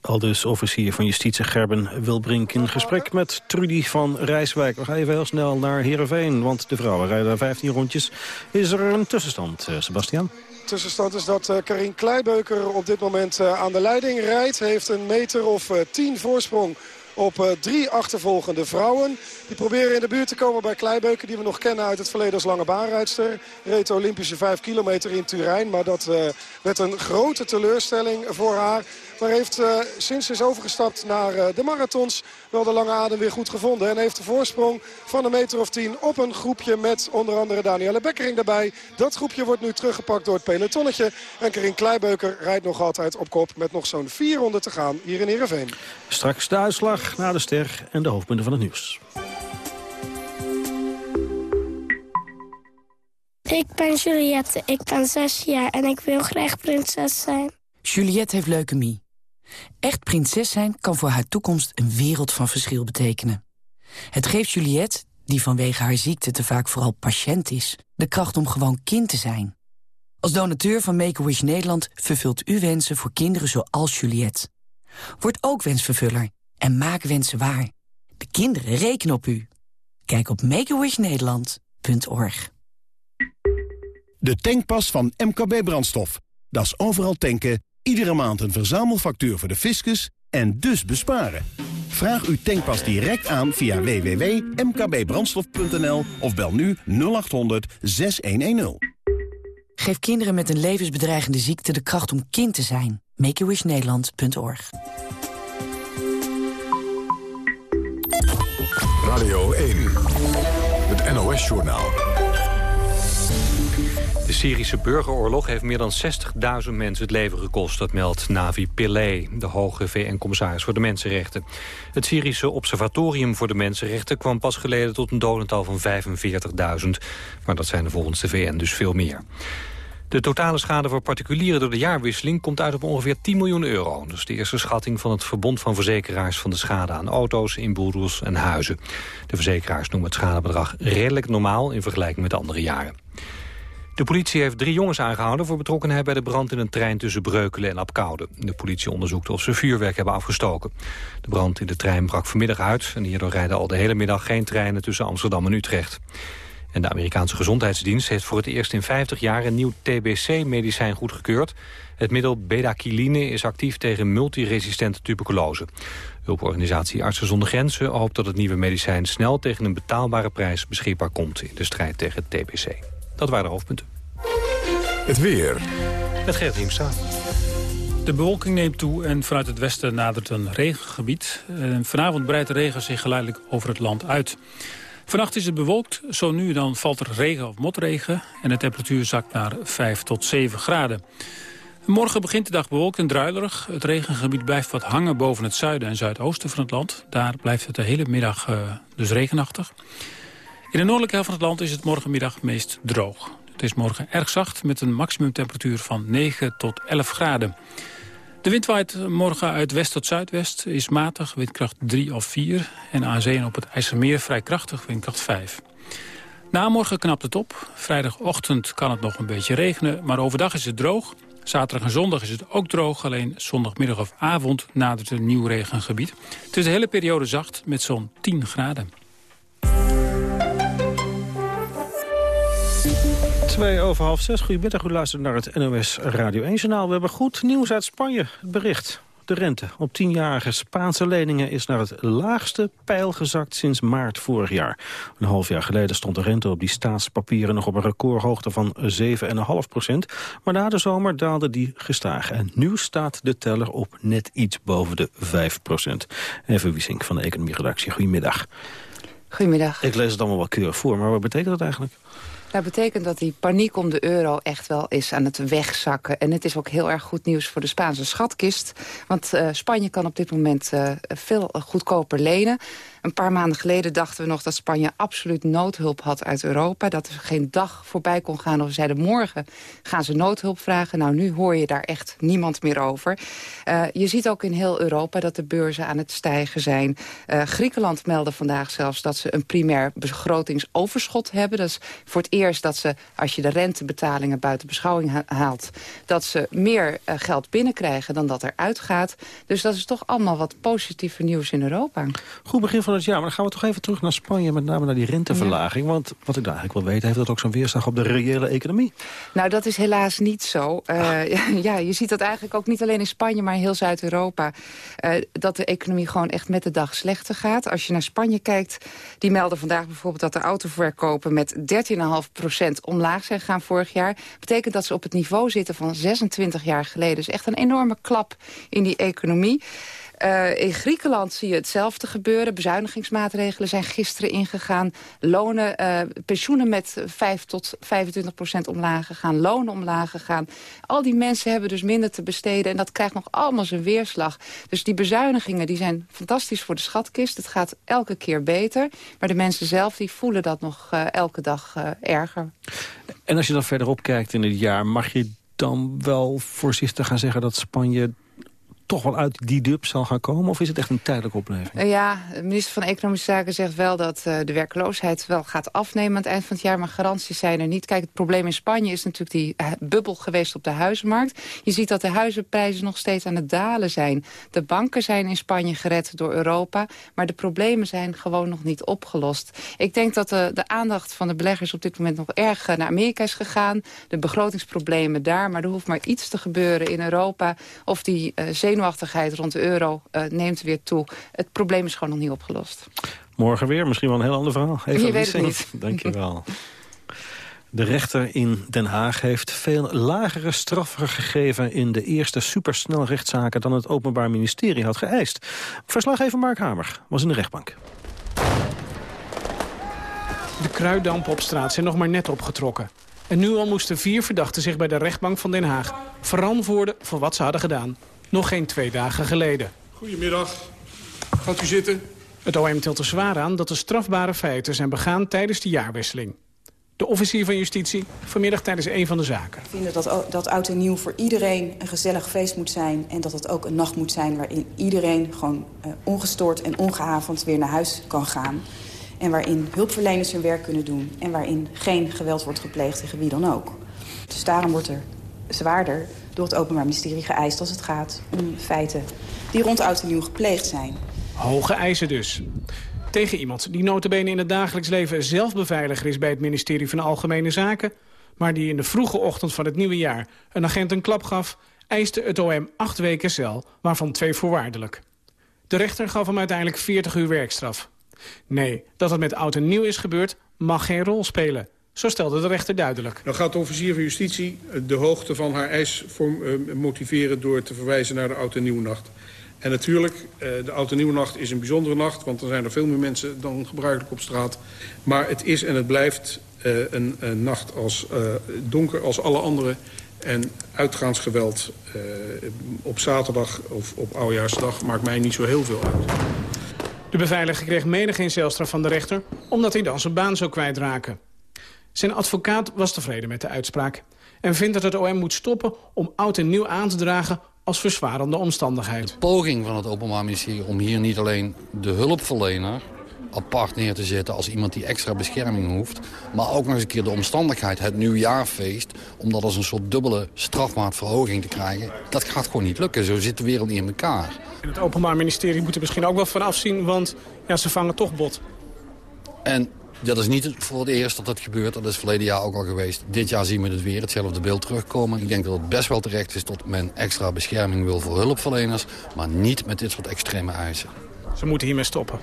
Al dus officier van justitie Gerben Wilbrink in gesprek met Trudy van Rijswijk. We gaan even heel snel naar Heerenveen, want de vrouwen rijden daar 15 rondjes. Is er een tussenstand, uh, Sebastian? tussenstand is dat uh, Karin Kleibeuker op dit moment aan de leiding rijdt. Heeft een meter of uh, 10 voorsprong op uh, drie achtervolgende vrouwen. Die proberen in de buurt te komen bij Kleibeuken. Die we nog kennen uit het verleden als lange baanrijdster. Reed de Olympische 5 kilometer in Turijn. Maar dat uh, werd een grote teleurstelling voor haar. Maar heeft uh, sinds ze is overgestapt naar uh, de marathons wel de lange adem weer goed gevonden. En heeft de voorsprong van een meter of tien op een groepje met onder andere Danielle Bekkering daarbij. Dat groepje wordt nu teruggepakt door het pelotonnetje. En Karin Kleibeuker rijdt nog altijd op kop met nog zo'n 400 te gaan hier in Ereveen. Straks de uitslag na de ster en de hoofdpunten van het nieuws. Ik ben Juliette, ik ben zes jaar en ik wil graag prinses zijn. Juliette heeft leukemie. Echt prinses zijn kan voor haar toekomst een wereld van verschil betekenen. Het geeft Juliette, die vanwege haar ziekte te vaak vooral patiënt is... de kracht om gewoon kind te zijn. Als donateur van Make-A-Wish Nederland vervult u wensen voor kinderen zoals Juliette. Word ook wensvervuller En maak wensen waar. De kinderen rekenen op u. Kijk op makeawishnederland.org. De tankpas van MKB Brandstof. Dat is overal tanken, iedere maand een verzamelfactuur voor de fiscus en dus besparen. Vraag uw tankpas direct aan via www.mkbbrandstof.nl of bel nu 0800 6110. Geef kinderen met een levensbedreigende ziekte de kracht om kind te zijn. Makeawishnederland.org. Radio 1, het NOS-journaal. De Syrische burgeroorlog heeft meer dan 60.000 mensen het leven gekost. Dat meldt Navi Pillay, de hoge VN-commissaris voor de Mensenrechten. Het Syrische Observatorium voor de Mensenrechten kwam pas geleden tot een dodental van 45.000. Maar dat zijn er volgens de VN dus veel meer. De totale schade voor particulieren door de jaarwisseling komt uit op ongeveer 10 miljoen euro. Is de eerste schatting van het Verbond van Verzekeraars van de schade aan auto's, inboedels en huizen. De verzekeraars noemen het schadebedrag redelijk normaal in vergelijking met andere jaren. De politie heeft drie jongens aangehouden voor betrokkenheid bij de brand in een trein tussen Breukelen en Apkoude. De politie onderzoekt of ze vuurwerk hebben afgestoken. De brand in de trein brak vanmiddag uit en hierdoor rijden al de hele middag geen treinen tussen Amsterdam en Utrecht. En de Amerikaanse Gezondheidsdienst heeft voor het eerst in 50 jaar een nieuw TBC-medicijn goedgekeurd. Het middel bedaquiline is actief tegen multiresistente tuberculose. Hulporganisatie Artsen zonder Grenzen hoopt dat het nieuwe medicijn snel tegen een betaalbare prijs beschikbaar komt in de strijd tegen TBC. Dat waren de hoofdpunten. Het weer. Het Gert Hiemstra. De bewolking neemt toe en vanuit het westen nadert een regengebied. Vanavond breidt de regen zich geleidelijk over het land uit. Vannacht is het bewolkt, zo nu dan valt er regen of motregen... en de temperatuur zakt naar 5 tot 7 graden. Morgen begint de dag bewolkt en druilerig. Het regengebied blijft wat hangen boven het zuiden en zuidoosten van het land. Daar blijft het de hele middag uh, dus regenachtig. In de noordelijke helft van het land is het morgenmiddag meest droog. Het is morgen erg zacht met een maximumtemperatuur van 9 tot 11 graden. De wind waait morgen uit west tot zuidwest, is matig, windkracht 3 of 4... en aan zee en op het IJsselmeer vrij krachtig, windkracht 5. Na morgen knapt het op. Vrijdagochtend kan het nog een beetje regenen, maar overdag is het droog. Zaterdag en zondag is het ook droog, alleen zondagmiddag of avond nadert een nieuw regengebied. Het is de hele periode zacht met zo'n 10 graden. Twee over half zes. Goedemiddag, u luistert naar het NOS Radio 1-journaal. We hebben goed nieuws uit Spanje. Het bericht. De rente op tienjarige Spaanse leningen is naar het laagste pijl gezakt sinds maart vorig jaar. Een half jaar geleden stond de rente op die staatspapieren nog op een recordhoogte van 7,5 procent. Maar na de zomer daalde die gestaag. En nu staat de teller op net iets boven de 5 procent. Even Wiesink van de economieredactie. Goedemiddag. Goedemiddag. Ik lees het allemaal wel keurig voor, maar wat betekent dat eigenlijk? Dat betekent dat die paniek om de euro echt wel is aan het wegzakken. En het is ook heel erg goed nieuws voor de Spaanse schatkist. Want uh, Spanje kan op dit moment uh, veel goedkoper lenen. Een paar maanden geleden dachten we nog dat Spanje absoluut noodhulp had uit Europa. Dat er geen dag voorbij kon gaan of zeiden morgen gaan ze noodhulp vragen. Nou, nu hoor je daar echt niemand meer over. Uh, je ziet ook in heel Europa dat de beurzen aan het stijgen zijn. Uh, Griekenland meldde vandaag zelfs dat ze een primair begrotingsoverschot hebben. Dat is voor het eerst dat ze, als je de rentebetalingen buiten beschouwing haalt... dat ze meer uh, geld binnenkrijgen dan dat er uitgaat. Dus dat is toch allemaal wat positieve nieuws in Europa. Goed begin van het jaar. Maar dan gaan we toch even terug naar Spanje, met name naar die renteverlaging. Want wat ik daar eigenlijk wil weten, heeft dat ook zo'n weerslag op de reële economie? Nou, dat is helaas niet zo. Uh, ja, je ziet dat eigenlijk ook niet alleen in Spanje, maar in heel Zuid-Europa. Uh, dat de economie gewoon echt met de dag slechter gaat. Als je naar Spanje kijkt, die melden vandaag bijvoorbeeld dat de autoverkopen met 13,5% omlaag zijn gegaan vorig jaar. Betekent dat ze op het niveau zitten van 26 jaar geleden. Dus echt een enorme klap in die economie. Uh, in Griekenland zie je hetzelfde gebeuren. Bezuinigingsmaatregelen zijn gisteren ingegaan. Lonen, uh, pensioenen met 5 tot 25 procent omlaag gegaan. Lonen omlaag gegaan. Al die mensen hebben dus minder te besteden. En dat krijgt nog allemaal zijn weerslag. Dus die bezuinigingen die zijn fantastisch voor de schatkist. Het gaat elke keer beter. Maar de mensen zelf die voelen dat nog uh, elke dag erger. En als je dan verderop kijkt in het jaar... mag je dan wel voorzichtig gaan zeggen dat Spanje toch wel uit die dub zal gaan komen? Of is het echt een tijdelijke opleving? Uh, ja, de minister van Economische Zaken zegt wel dat uh, de werkloosheid wel gaat afnemen aan het eind van het jaar. Maar garanties zijn er niet. Kijk, het probleem in Spanje is natuurlijk die uh, bubbel geweest op de huizenmarkt. Je ziet dat de huizenprijzen nog steeds aan het dalen zijn. De banken zijn in Spanje gered door Europa. Maar de problemen zijn gewoon nog niet opgelost. Ik denk dat de, de aandacht van de beleggers op dit moment nog erg naar Amerika is gegaan. De begrotingsproblemen daar. Maar er hoeft maar iets te gebeuren in Europa. Of die uh, zenuwachtigheid rond de euro uh, neemt weer toe. Het probleem is gewoon nog niet opgelost. Morgen weer, misschien wel een heel ander verhaal. Even Je weet het niet. Dank je wel. De rechter in Den Haag heeft veel lagere straffen gegeven... in de eerste supersnelrechtszaken dan het Openbaar Ministerie had geëist. Verslaggever Mark Hamer was in de rechtbank. De kruiddampen op straat zijn nog maar net opgetrokken. En nu al moesten vier verdachten zich bij de rechtbank van Den Haag... verantwoorden voor wat ze hadden gedaan. Nog geen twee dagen geleden. Goedemiddag. Gaat u zitten. Het OM tilt er zwaar aan dat er strafbare feiten zijn begaan tijdens de jaarwisseling. De officier van justitie vanmiddag tijdens een van de zaken. We vinden dat, dat oud en nieuw voor iedereen een gezellig feest moet zijn... en dat het ook een nacht moet zijn waarin iedereen gewoon uh, ongestoord en ongehavend weer naar huis kan gaan. En waarin hulpverleners hun werk kunnen doen... en waarin geen geweld wordt gepleegd tegen wie dan ook. Dus daarom wordt er zwaarder door het Openbaar Ministerie geëist als het gaat om feiten die rond oud en nieuw gepleegd zijn. Hoge eisen dus. Tegen iemand die notabene in het dagelijks leven zelf beveiliger is bij het ministerie van Algemene Zaken, maar die in de vroege ochtend van het nieuwe jaar een agent een klap gaf, eiste het OM acht weken cel, waarvan twee voorwaardelijk. De rechter gaf hem uiteindelijk 40 uur werkstraf. Nee, dat het met oud en nieuw is gebeurd, mag geen rol spelen. Zo stelde de rechter duidelijk. Dan gaat de officier van justitie de hoogte van haar eis motiveren... door te verwijzen naar de oud en nieuwnacht. En natuurlijk, de oud en nieuwnacht is een bijzondere nacht... want er zijn er veel meer mensen dan gebruikelijk op straat. Maar het is en het blijft een, een nacht als donker als alle andere... En uitgaansgeweld op zaterdag of op oudjaarsdag maakt mij niet zo heel veel uit. De beveiliger kreeg menig geen celstraf van de rechter... omdat hij dan zijn baan zou kwijtraken. Zijn advocaat was tevreden met de uitspraak... en vindt dat het OM moet stoppen om oud en nieuw aan te dragen als verzwarende omstandigheid. De poging van het Openbaar Ministerie om hier niet alleen de hulpverlener apart neer te zetten als iemand die extra bescherming hoeft. Maar ook nog eens een keer de omstandigheid, het nieuwjaarfeest... om dat als een soort dubbele strafmaatverhoging te krijgen. Dat gaat gewoon niet lukken. Zo zit de wereld niet in elkaar. En het Openbaar Ministerie moet er misschien ook wel van afzien... want ja, ze vangen toch bot. En dat is niet voor het eerst dat dat gebeurt. Dat is verleden jaar ook al geweest. Dit jaar zien we het weer, hetzelfde beeld terugkomen. Ik denk dat het best wel terecht is dat men extra bescherming wil voor hulpverleners... maar niet met dit soort extreme eisen. Ze moeten hiermee stoppen.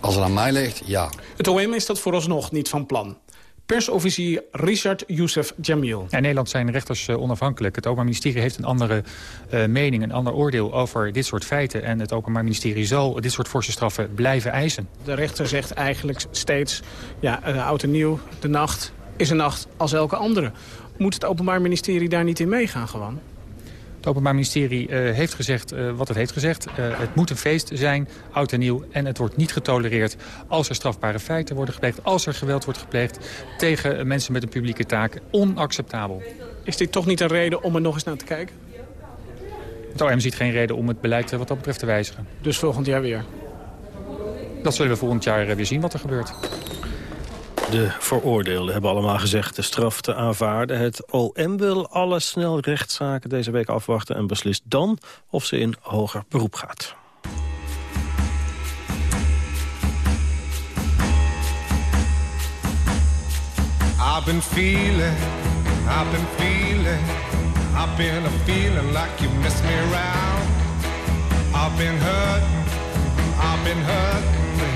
Als het aan mij ligt, ja. Het OM is dat vooralsnog niet van plan. Persofficier Richard Youssef Jamil. Ja, in Nederland zijn rechters uh, onafhankelijk. Het Openbaar Ministerie heeft een andere uh, mening, een ander oordeel over dit soort feiten. En het Openbaar Ministerie zal dit soort forse straffen blijven eisen. De rechter zegt eigenlijk steeds, ja, uh, oud en nieuw, de nacht is een nacht als elke andere. Moet het Openbaar Ministerie daar niet in meegaan gewoon? Het Openbaar Ministerie uh, heeft gezegd uh, wat het heeft gezegd. Uh, het moet een feest zijn, oud en nieuw. En het wordt niet getolereerd als er strafbare feiten worden gepleegd... als er geweld wordt gepleegd tegen mensen met een publieke taak. Onacceptabel. Is dit toch niet een reden om er nog eens naar te kijken? Het OM ziet geen reden om het beleid wat dat betreft te wijzigen. Dus volgend jaar weer? Dat zullen we volgend jaar weer zien wat er gebeurt. De veroordeelden hebben allemaal gezegd de straf te aanvaarden. Het OM wil alle snelrechtszaken deze week afwachten... en beslist dan of ze in hoger beroep gaat. I've been feeling, I've been feeling, I've been a feeling like you miss me around. I've been hurting, I've been hurting.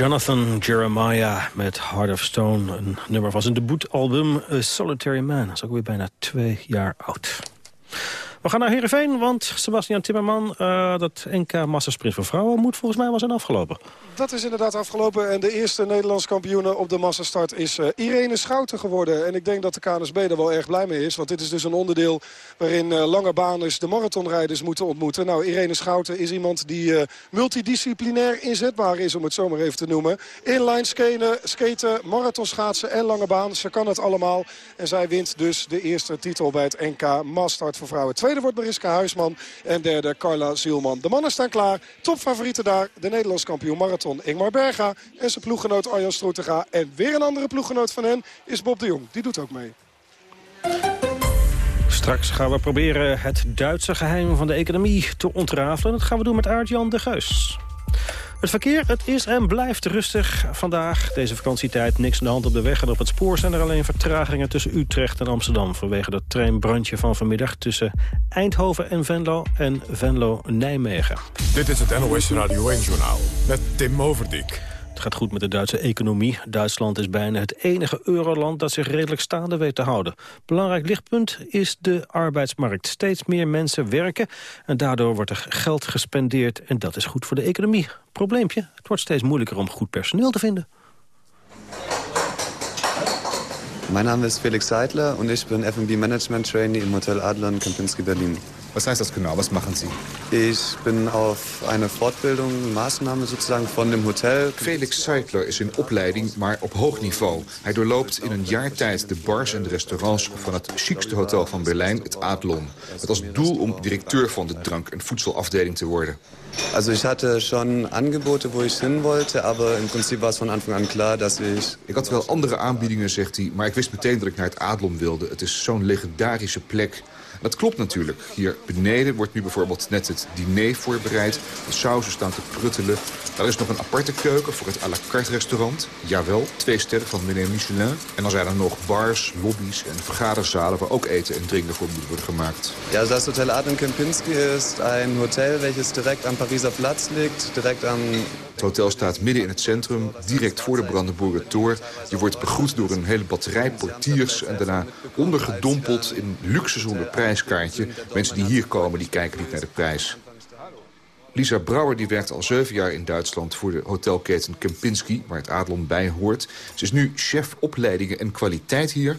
Jonathan Jeremiah met Heart of Stone. Een nummer van zijn debuutalbum A Solitary Man. Dat is ook weer bijna twee jaar oud. We gaan naar Heerenveen, want Sebastian Timmerman... Uh, dat NK Massasprint voor vrouwen moet volgens mij wel zijn afgelopen. Dat is inderdaad afgelopen. En de eerste Nederlands kampioene op de massastart is uh, Irene Schouten geworden. En ik denk dat de KNSB er wel erg blij mee is. Want dit is dus een onderdeel waarin uh, lange baners de marathonrijders moeten ontmoeten. Nou, Irene Schouten is iemand die multidisciplinair inzetbaar is, om het zo maar even te noemen. Inline skaten, skaten, marathonschaatsen en lange baan. Ze kan het allemaal. En zij wint dus de eerste titel bij het NK Massastart voor vrouwen. Tweede wordt Mariska Huisman en derde Carla Zielman. De mannen staan klaar. Topfavorieten daar. De Nederlands kampioen marathon Ingmar Berga en zijn ploeggenoot Arjan Stroetega. En weer een andere ploeggenoot van hen is Bob de Jong. Die doet ook mee. Straks gaan we proberen het Duitse geheim van de economie te ontrafelen. Dat gaan we doen met Aart-Jan de Geus. Het verkeer, het is en blijft rustig vandaag. Deze vakantietijd, niks aan de hand op de weg. En op het spoor zijn er alleen vertragingen tussen Utrecht en Amsterdam... vanwege dat treinbrandje van vanmiddag tussen Eindhoven en Venlo... en Venlo-Nijmegen. Dit is het NOS Radio 1-journaal met Tim Overdijk. Het gaat goed met de Duitse economie. Duitsland is bijna het enige euroland dat zich redelijk staande weet te houden. Belangrijk lichtpunt is de arbeidsmarkt. Steeds meer mensen werken en daardoor wordt er geld gespendeerd. En dat is goed voor de economie. Probleempje, het wordt steeds moeilijker om goed personeel te vinden. Mijn naam is Felix Seidler en ik ben F&B Management Trainee im Hotel Adler in Kempinski Berlin. Was heißt das genau? Was machen Sie? Ich bin auf eine Fortbildung, Maßnahme sozusagen von dem Hotel. Felix Seidler is in opleiding, maar op hoog niveau. Hij doorloopt in een jaar tijd de bars en de restaurants van het chicste hotel van Berlijn, het Adlon. Met als doel om directeur van de drank- en voedselafdeling te worden. Also ich hatte schon Angebote, wo ich hin wollte, aber im Prinzip war es von Anfang an klar, dass ich... Ik had wel andere aanbiedingen, zegt hij, maar ik wist meteen dat ik naar het Adlon wilde. Het is zo'n legendarische plek. Dat klopt natuurlijk. Hier beneden wordt nu bijvoorbeeld net het diner voorbereid. De sauzen staan te pruttelen. Er is nog een aparte keuken voor het à la carte restaurant. Jawel, twee sterren van meneer Michelin. En dan zijn er nog bars, lobby's en vergaderzalen... waar ook eten en drinken voor moet worden gemaakt. Ja, das Hotel Adem Kempinski is een hotel... welches direct aan Pariser Platz ligt. Direct aan... Het hotel staat midden in het centrum, direct voor de Brandenburger Tor. Je wordt begroet door een hele batterij portiers... en daarna ondergedompeld in luxe zonder Mensen die hier komen, die kijken niet naar de prijs. Lisa Brouwer die werkt al zeven jaar in Duitsland voor de hotelketen Kempinski, waar het Adlon bij hoort. Ze is nu chef opleidingen en kwaliteit hier.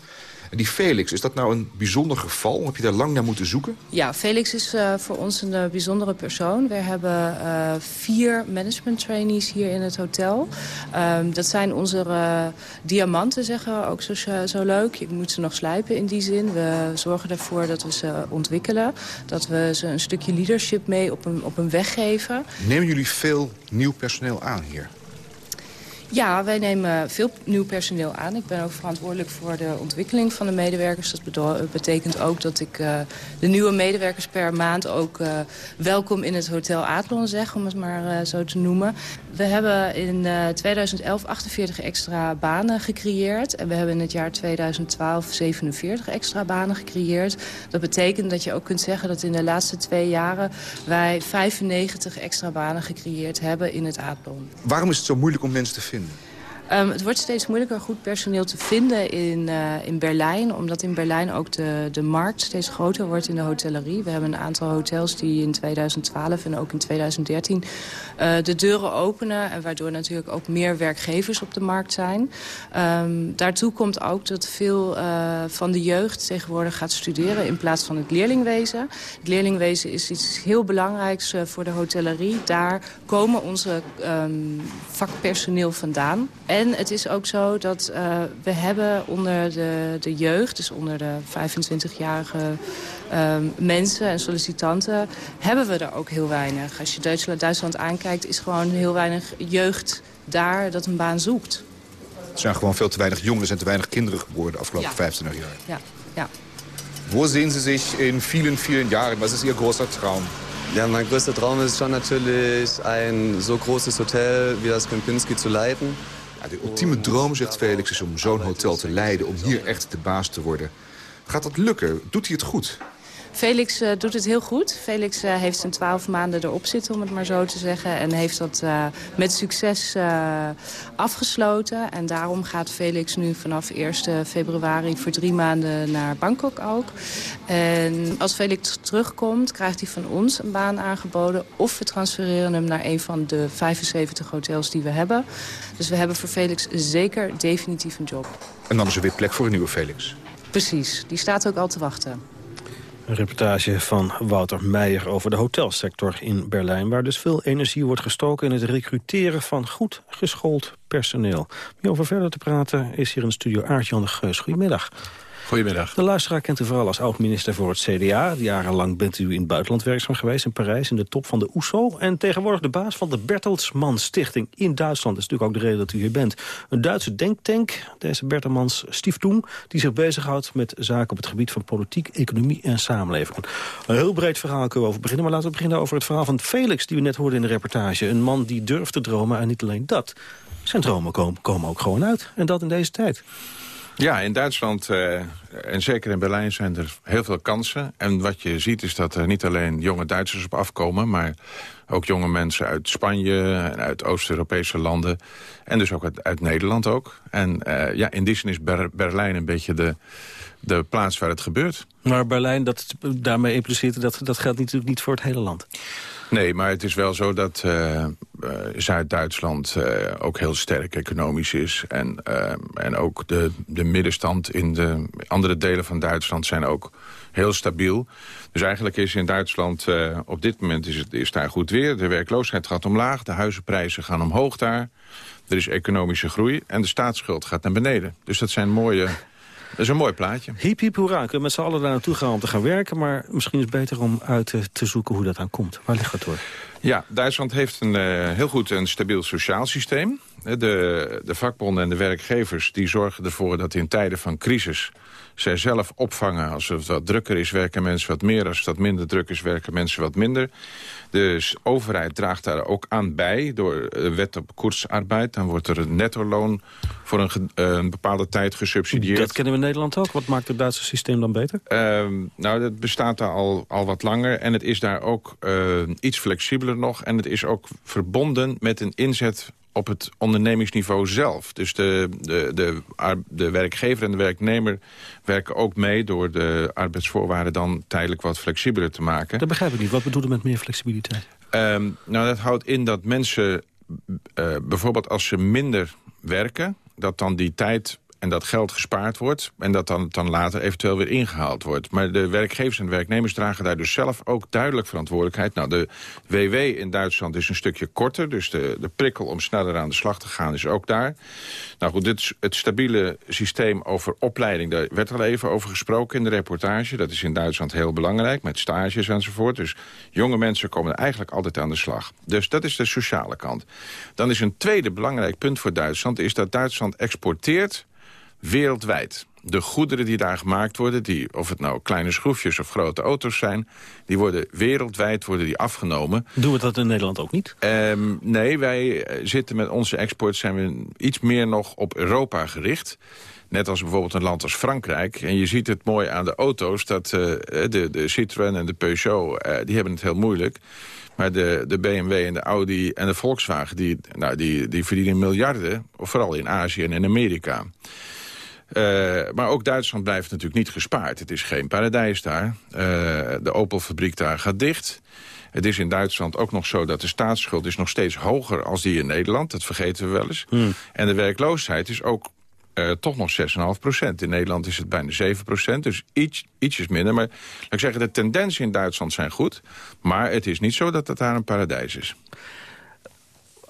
En die Felix, is dat nou een bijzonder geval? Heb je daar lang naar moeten zoeken? Ja, Felix is uh, voor ons een uh, bijzondere persoon. We hebben uh, vier management trainees hier in het hotel. Um, dat zijn onze diamanten, zeggen we ook zo, zo leuk. Je moet ze nog slijpen in die zin. We zorgen ervoor dat we ze ontwikkelen. Dat we ze een stukje leadership mee op een, op een weg geven. Nemen jullie veel nieuw personeel aan hier? Ja, wij nemen veel nieuw personeel aan. Ik ben ook verantwoordelijk voor de ontwikkeling van de medewerkers. Dat betekent ook dat ik uh, de nieuwe medewerkers per maand ook uh, welkom in het Hotel Adlon zeg, om het maar zo te noemen. We hebben in 2011 48 extra banen gecreëerd. En we hebben in het jaar 2012 47 extra banen gecreëerd. Dat betekent dat je ook kunt zeggen dat in de laatste twee jaren... wij 95 extra banen gecreëerd hebben in het Adlon. Waarom is het zo moeilijk om mensen te vinden? June. Um, het wordt steeds moeilijker goed personeel te vinden in, uh, in Berlijn. Omdat in Berlijn ook de, de markt steeds groter wordt in de hotellerie. We hebben een aantal hotels die in 2012 en ook in 2013 uh, de deuren openen. En waardoor natuurlijk ook meer werkgevers op de markt zijn. Um, daartoe komt ook dat veel uh, van de jeugd tegenwoordig gaat studeren in plaats van het leerlingwezen. Het leerlingwezen is iets heel belangrijks voor de hotellerie. Daar komen onze um, vakpersoneel vandaan. Het is ook zo dat uh, we hebben onder de, de jeugd, dus onder de 25-jarige uh, mensen en sollicitanten, hebben we er ook heel weinig. Als je Duitsland, Duitsland aankijkt, is gewoon heel weinig jeugd daar dat een baan zoekt. Er zijn gewoon veel te weinig jongens en te weinig kinderen geboren de afgelopen ja. 25 jaar. Ja, ja. Wo sehen Sie sich in vielen, vielen Jahren? Was ist Ihr großer Traum? Ja, mein größter Traum ist schon natürlich ein so großes Hotel wie das Kempinski zu leiten. De ultieme droom, zegt Felix, is om zo'n hotel te leiden, om hier echt de baas te worden. Gaat dat lukken? Doet hij het goed? Felix uh, doet het heel goed. Felix uh, heeft zijn twaalf maanden erop zitten, om het maar zo te zeggen. En heeft dat uh, met succes afgesloten. En daarom gaat Felix nu vanaf 1 februari voor drie maanden naar Bangkok ook. En als Felix terugkomt, krijgt hij van ons een baan aangeboden. Of we transfereren hem naar een van de 75 hotels die we hebben. Dus we hebben voor Felix zeker definitief een job. En dan is er weer plek voor een nieuwe Felix. Precies, die staat ook al te wachten. Een reportage van Wouter Meijer over de hotelsector in Berlijn... waar dus veel energie wordt gestoken in het recruteren van goed geschoold personeel. Om hierover verder te praten is hier in de studio Aart-Jan de Geus. Goedemiddag. Goedemiddag. De luisteraar kent u vooral als oud-minister voor het CDA. Jarenlang bent u in het buitenland werkzaam geweest in Parijs... in de top van de OESO. En tegenwoordig de baas van de Bertelsmann Stichting in Duitsland. Dat is natuurlijk ook de reden dat u hier bent. Een Duitse denktank, deze Bertelsmanns Stiftung... die zich bezighoudt met zaken op het gebied van politiek, economie en samenleving. Een heel breed verhaal kunnen we over beginnen. Maar laten we beginnen over het verhaal van Felix... die we net hoorden in de reportage. Een man die durft te dromen en niet alleen dat. Zijn dromen komen ook gewoon uit. En dat in deze tijd. Ja, in Duitsland uh, en zeker in Berlijn zijn er heel veel kansen. En wat je ziet is dat er niet alleen jonge Duitsers op afkomen... maar ook jonge mensen uit Spanje en uit Oost-Europese landen. En dus ook uit, uit Nederland ook. En uh, ja, in die zin is Ber Berlijn een beetje de, de plaats waar het gebeurt. Maar Berlijn, dat, daarmee impliceert dat dat geldt natuurlijk niet voor het hele land. Nee, maar het is wel zo dat uh, uh, Zuid-Duitsland uh, ook heel sterk economisch is. En, en ook de, de middenstand in de andere delen van Duitsland zijn ook heel stabiel. Dus eigenlijk is in Duitsland op dit moment is, het, is daar goed weer. De werkloosheid gaat omlaag, de huizenprijzen gaan omhoog daar. Er is economische groei en de staatsschuld gaat naar beneden. Dus dat zijn mooie dat is een mooi plaatje. Hiep, hiep, hoera. Kunnen met z'n allen daar naartoe gaan om te gaan werken. Maar misschien is het beter om uit te zoeken hoe dat aan komt. Waar ligt dat door? Ja, Duitsland heeft een uh, heel goed en stabiel sociaal systeem. De, de vakbonden en de werkgevers die zorgen ervoor dat in tijden van crisis zij zelf opvangen. Als het wat drukker is, werken mensen wat meer. Als het wat minder druk is, werken mensen wat minder. De overheid draagt daar ook aan bij door de wet op koersarbeid. Dan wordt er een nettoloon voor een, een, bepaalde tijd gesubsidieerd. Dat kennen we in Nederland ook. Wat maakt het Duitse systeem dan beter? Uh, nou, dat bestaat daar al, al wat langer. En het is daar ook uh, iets flexibeler nog. En het is ook verbonden met een inzet op het ondernemingsniveau zelf. Dus de, de, de, de werkgever en de werknemer werken ook mee... door de arbeidsvoorwaarden dan tijdelijk wat flexibeler te maken. Dat begrijp ik niet. Wat bedoelt u met meer flexibiliteit? Um, nou, dat houdt in dat mensen, uh, bijvoorbeeld als ze minder werken... dat dan die tijd en dat geld gespaard wordt... en dat dan, dan later eventueel weer ingehaald wordt. Maar de werkgevers en werknemers dragen daar dus zelf ook duidelijk verantwoordelijkheid. Nou, de WW in Duitsland is een stukje korter... dus de, de prikkel om sneller aan de slag te gaan is ook daar. Nou goed, dit is het stabiele systeem over opleiding... daar werd al even over gesproken in de reportage. Dat is in Duitsland heel belangrijk, met stages enzovoort. Dus jonge mensen komen eigenlijk altijd aan de slag. Dus dat is de sociale kant. Dan is een tweede belangrijk punt voor Duitsland... is dat Duitsland exporteert wereldwijd. De goederen die daar gemaakt worden, die, of het nou kleine schroefjes of grote auto's zijn... die worden wereldwijd worden die afgenomen. Doen we dat in Nederland ook niet? Um, nee, wij eh, zitten met onze export zijn we iets meer nog op Europa gericht. Net als bijvoorbeeld een land als Frankrijk. En je ziet het mooi aan de auto's, dat uh, de, de Citroën en de Peugeot... Uh, die hebben het heel moeilijk. Maar de, de BMW en de Audi en de Volkswagen... die, nou, die, die verdienen miljarden, vooral in Azië en in Amerika. Uh, maar ook Duitsland blijft natuurlijk niet gespaard. Het is geen paradijs daar. Uh, de Opel-fabriek daar gaat dicht. Het is in Duitsland ook nog zo dat de staatsschuld is nog steeds hoger als die in Nederland. Dat vergeten we wel eens. Hmm. En de werkloosheid is ook uh, toch nog 6,5 procent. In Nederland is het bijna 7 procent, dus iets, ietsjes minder. Maar laat ik zeggen, de tendensen in Duitsland zijn goed. Maar het is niet zo dat het daar een paradijs is.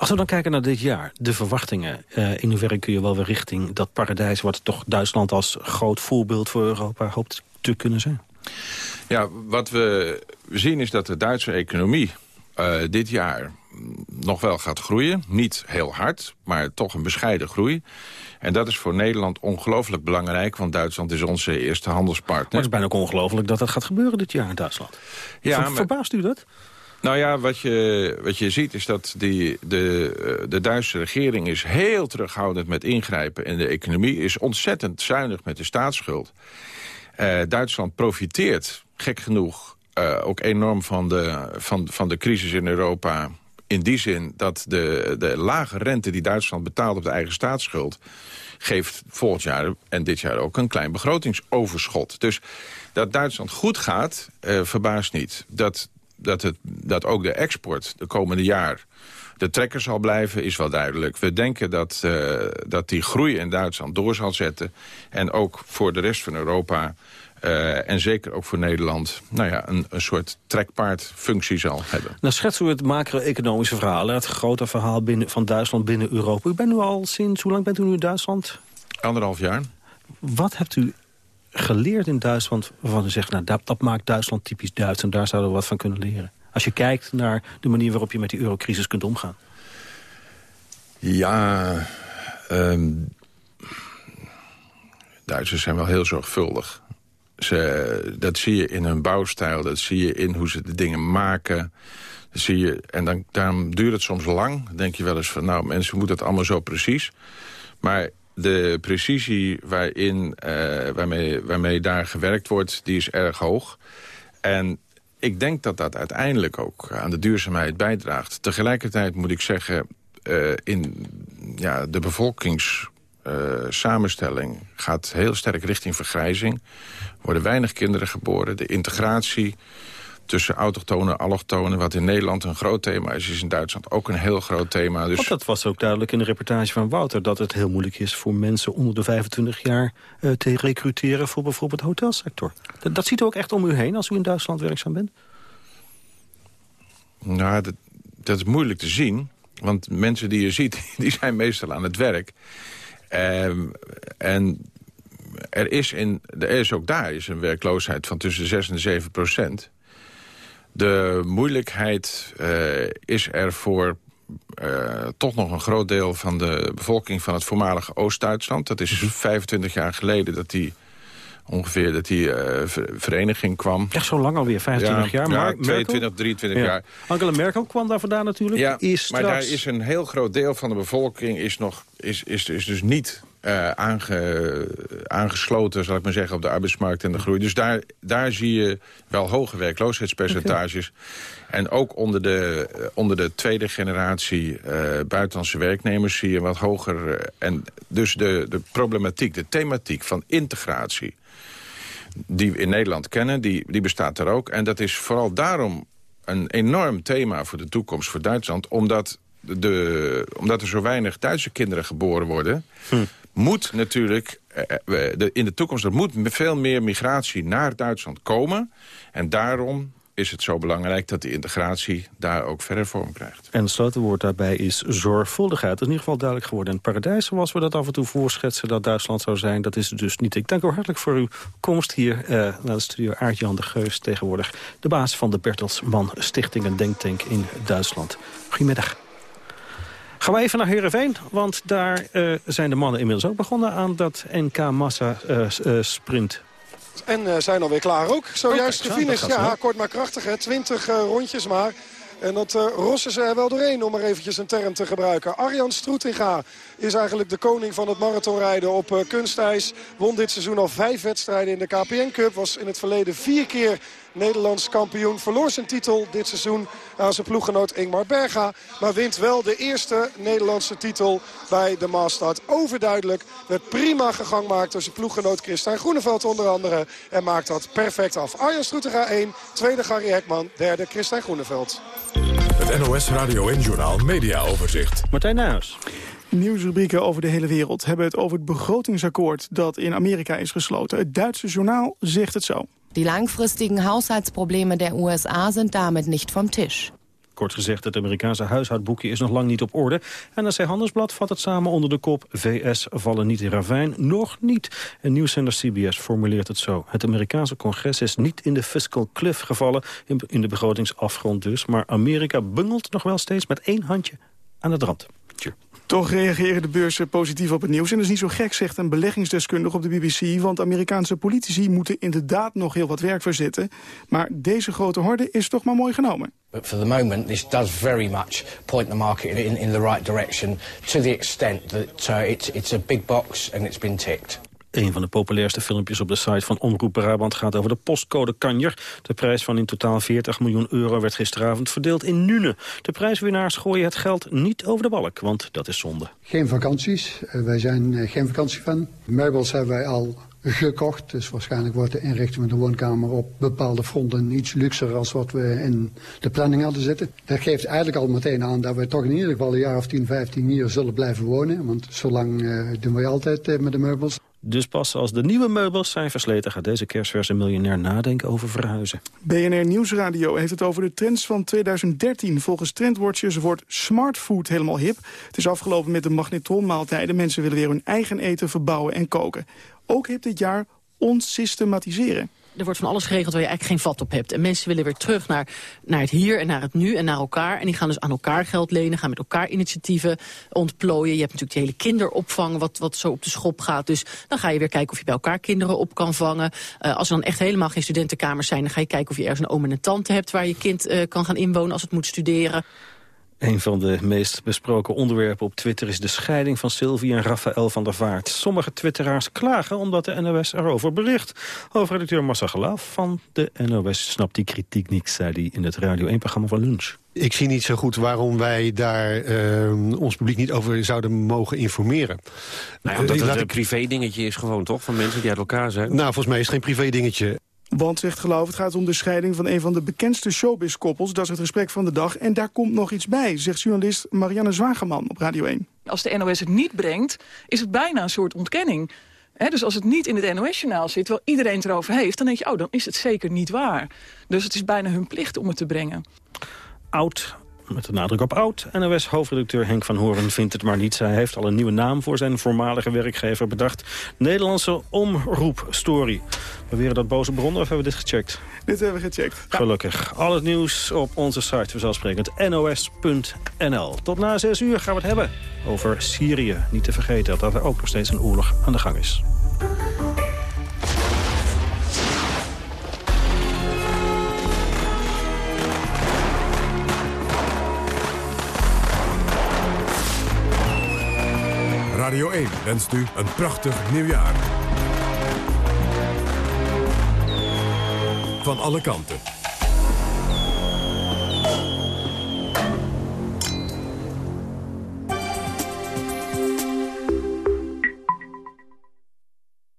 Als we dan kijken naar dit jaar, de verwachtingen... Uh, in hoeverre kun je wel weer richting dat paradijs... wat toch Duitsland als groot voorbeeld voor Europa hoopt te kunnen zijn? Ja, wat we zien is dat de Duitse economie uh, dit jaar nog wel gaat groeien. Niet heel hard, maar toch een bescheiden groei. En dat is voor Nederland ongelooflijk belangrijk... want Duitsland is onze eerste handelspartner. Maar het is bijna ook ongelooflijk dat dat gaat gebeuren dit jaar in Duitsland. Ja, Ver, maar... Verbaast u dat? Nou ja, wat je, wat je ziet is dat die, de, eh, de Duitse regering is heel terughoudend met ingrijpen in de economie. Is ontzettend zuinig met de staatsschuld. Uh, Duitsland profiteert, gek genoeg, uh, ook enorm van de, van, van de crisis in Europa... in die zin dat de, de lage rente die Duitsland betaalt op de eigen staatsschuld... geeft volgend jaar en dit jaar ook een klein begrotingsoverschot. Dus dat Duitsland goed gaat, verbaast niet. Dat, dat, het, dat ook de export de komende jaar de trekker zal blijven, is wel duidelijk. We denken dat, uh, dat die groei in Duitsland door zal zetten. En ook voor de rest van Europa... Uh, en zeker ook voor Nederland nou ja, een, een soort trekpaardfunctie zal hebben. Nou schetsen we het macro-economische verhaal. Het grote verhaal binnen, van Duitsland binnen Europa. U bent nu al sinds, hoe lang bent u nu in Duitsland? Anderhalf jaar. Wat hebt u geleerd in Duitsland waarvan u zegt... Nou, dat, maakt Duitsland typisch Duits en daar zouden we wat van kunnen leren? Als je kijkt naar de manier waarop je met die eurocrisis kunt omgaan. Ja, um, Duitsers zijn wel heel zorgvuldig. Ze, dat zie je in hun bouwstijl, dat zie je in hoe ze de dingen maken. Zie je, en dan, daarom duurt het soms lang. Denk je wel eens van, nou, mensen moeten het allemaal zo precies. Maar de precisie waarin, uh, waarmee, waarmee daar gewerkt wordt, die is erg hoog. En ik denk dat dat uiteindelijk ook aan de duurzaamheid bijdraagt. Tegelijkertijd moet ik zeggen, uh, in ja, de bevolkingssamenstelling uh, gaat heel sterk richting vergrijzing. Er worden weinig kinderen geboren. De integratie tussen autochtonen en allochtonen... wat in Nederland een groot thema is, is in Duitsland ook een heel groot thema. Dus... Want dat was ook duidelijk in de reportage van Wouter... dat het heel moeilijk is voor mensen onder de 25 jaar... Uh, te recruteren voor bijvoorbeeld de hotelsector. Dat, dat ziet u ook echt om u heen als u in Duitsland werkzaam bent? Nou, dat, dat is moeilijk te zien. Want mensen die je ziet, die zijn meestal aan het werk. Um, en er is, in, er is ook daar is een werkloosheid van tussen 6 en 7 procent. De moeilijkheid uh, is er voor uh, toch nog een groot deel van de bevolking van het voormalige Oost-Duitsland. Dat is 25 jaar geleden dat die ongeveer dat die uh, vereniging kwam. Echt zo lang alweer, 25 ja, jaar? Maar ja, 22, 23 ja. jaar. Angela Merkel kwam daar vandaan natuurlijk. Ja, is maar daar is een heel groot deel van de bevolking is, nog, is, is, is dus niet uh, aange, aangesloten, zal ik maar zeggen, op de arbeidsmarkt en de groei. Dus daar, daar zie je wel hoge werkloosheidspercentages. Okay. En ook onder de, onder de tweede generatie uh, buitenlandse werknemers zie je wat hoger. Uh, en dus de, de problematiek, de thematiek van integratie die we in Nederland kennen, die, die bestaat er ook. En dat is vooral daarom een enorm thema voor de toekomst voor Duitsland. Omdat, de, omdat er zo weinig Duitse kinderen geboren worden... Hm. Moet natuurlijk in de toekomst er moet veel meer migratie naar Duitsland komen. En daarom is het zo belangrijk dat die integratie daar ook verder vorm krijgt. En het sleutelwoord daarbij is zorgvuldigheid. Dat is in ieder geval duidelijk geworden. En paradijs, zoals we dat af en toe voorschetsen dat Duitsland zou zijn... dat is het dus niet. Ik dank u hartelijk voor uw komst hier uh, naar de studio Aart-Jan de Geus... tegenwoordig de baas van de Bertelsmann Stichting en Denktank in Duitsland. Goedemiddag. Gaan we even naar Heerenveen, want daar uh, zijn de mannen inmiddels ook begonnen... aan dat NK-massa-sprint. Uh, en uh, zijn alweer klaar ook. Zojuist okay, de finish. Ja, kort maar krachtig. Hè. 20 uh, rondjes maar. En dat uh, rossen ze er wel doorheen, om maar eventjes een term te gebruiken. Arjan Stroetinga is eigenlijk de koning van het marathonrijden op uh, kunstijs. Won dit seizoen al vijf wedstrijden in de KPN Cup. Was in het verleden vier keer Nederlands kampioen. Verloor zijn titel dit seizoen aan zijn ploeggenoot Ingmar Berga. Maar wint wel de eerste Nederlandse titel bij de Maastart. Overduidelijk. Werd prima gegangmaakt door zijn ploeggenoot Christijn Groeneveld onder andere. En maakt dat perfect af. Arjan Stroetega 1, tweede Gary Hekman, derde Christijn Groeneveld. Het NOS Radio en Journaal Media Overzicht. Martijn Nijhuis. Nieuwsrubrieken over de hele wereld hebben het over het begrotingsakkoord dat in Amerika is gesloten. Het Duitse journaal zegt het zo. Die langfristigen Haushaltsprobleme der USA sind damit nicht vom Tisch. Kort gezegd, het Amerikaanse huishoudboekje is nog lang niet op orde. En NRC Handelsblad vat het samen onder de kop... VS vallen niet in ravijn, nog niet. En nieuwszender CBS formuleert het zo. Het Amerikaanse congres is niet in de fiscal cliff gevallen... in de begrotingsafgrond dus. Maar Amerika bungelt nog wel steeds met één handje aan het rand. Toch reageren de beurzen positief op het nieuws. En dat is niet zo gek, zegt een beleggingsdeskundige op de BBC... want Amerikaanse politici moeten inderdaad nog heel wat werk verzetten. Maar deze grote horde is toch maar mooi genomen. But for the moment, this does very much point the market in, in the right direction... to the extent that uh, it's, it's a big box and it's been ticked. Een van de populairste filmpjes op de site van Omroep Brabant gaat over de postcode Kanjer. De prijs van in totaal 40 miljoen euro werd gisteravond verdeeld in Nune. De prijswinnaars gooien het geld niet over de balk, want dat is zonde. Geen vakanties. Uh, wij zijn uh, geen vakantiefan. Meubels hebben wij al gekocht. Dus waarschijnlijk wordt de inrichting van de woonkamer op bepaalde fronten iets luxer als wat we in de planning hadden zitten. Dat geeft eigenlijk al meteen aan dat we toch in ieder geval een jaar of 10, 15 hier zullen blijven wonen. Want zolang uh, doen wij altijd met de meubels. Dus pas als de nieuwe meubels zijn versleten... gaat deze kerstverse miljonair nadenken over verhuizen. BNR Nieuwsradio heeft het over de trends van 2013. Volgens trendwatchers wordt smartfood helemaal hip. Het is afgelopen met de magnetronmaaltijden. Mensen willen weer hun eigen eten verbouwen en koken. Ook hip dit jaar onsystematiseren er wordt van alles geregeld waar je eigenlijk geen vat op hebt. En mensen willen weer terug naar, naar het hier en naar het nu en naar elkaar. En die gaan dus aan elkaar geld lenen, gaan met elkaar initiatieven ontplooien. Je hebt natuurlijk de hele kinderopvang wat, wat zo op de schop gaat. Dus dan ga je weer kijken of je bij elkaar kinderen op kan vangen. Uh, als er dan echt helemaal geen studentenkamers zijn... dan ga je kijken of je ergens een oom en een tante hebt... waar je kind uh, kan gaan inwonen als het moet studeren. Een van de meest besproken onderwerpen op Twitter is de scheiding van Sylvie en Rafael van der Vaart. Sommige twitteraars klagen omdat de NOS erover bericht. Hoofdredacteur Massa Gelaaf van de NOS snapt die kritiek niet, zei hij in het Radio 1-programma van Lunch. Ik zie niet zo goed waarom wij daar uh, ons publiek niet over zouden mogen informeren. Nou ja, omdat het een privé dingetje is gewoon, toch? Van mensen die uit elkaar zijn. Nou, volgens mij is het geen privé dingetje. Want, zegt geloof, het gaat om de scheiding van een van de bekendste showbiz-koppels. Dat is het gesprek van de dag. En daar komt nog iets bij, zegt journalist Marianne Zwageman op Radio 1. Als de NOS het niet brengt, is het bijna een soort ontkenning. dus als het niet in het NOS-journaal zit, terwijl iedereen het erover heeft... dan denk je, oh, dan is het zeker niet waar. Dus het is bijna hun plicht om het te brengen. Oud met de nadruk op oud. NOS-hoofdredacteur Henk van Horen vindt het maar niet. Hij heeft al een nieuwe naam voor zijn voormalige werkgever bedacht. Nederlandse Omroep-story. Beweren dat boze bronnen of hebben we dit gecheckt? Dit hebben we gecheckt. Gelukkig. Al het nieuws op onze site, vanzelfsprekend nos.nl. Tot na zes uur gaan we het hebben over Syrië. Niet te vergeten dat er ook nog steeds een oorlog aan de gang is. Radio 1 wenst u een prachtig nieuwjaar. Van alle kanten.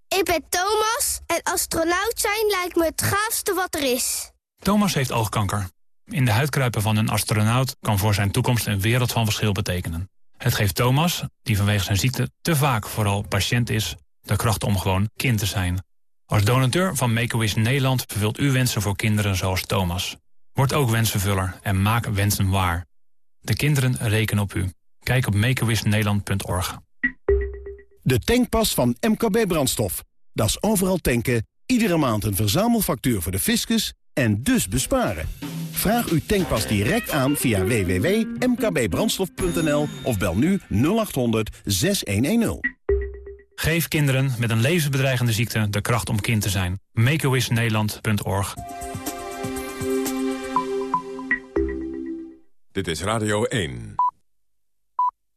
Ik ben Thomas en astronaut zijn lijkt me het gaafste wat er is. Thomas heeft oogkanker. In de huidkruipen van een astronaut kan voor zijn toekomst een wereld van verschil betekenen. Het geeft Thomas, die vanwege zijn ziekte te vaak vooral patiënt is... de kracht om gewoon kind te zijn. Als donateur van Make-A-Wish Nederland vervult u wensen voor kinderen zoals Thomas. Word ook wensenvuller en maak wensen waar. De kinderen rekenen op u. Kijk op makeawishnederland.org. De tankpas van MKB Brandstof. Dat is overal tanken, iedere maand een verzamelfactuur voor de fiscus en dus besparen. Vraag uw tankpas direct aan via www.mkbbrandstof.nl of bel nu 0800 6110. Geef kinderen met een levensbedreigende ziekte de kracht om kind te zijn. Makeawishnederland.org Dit is Radio 1.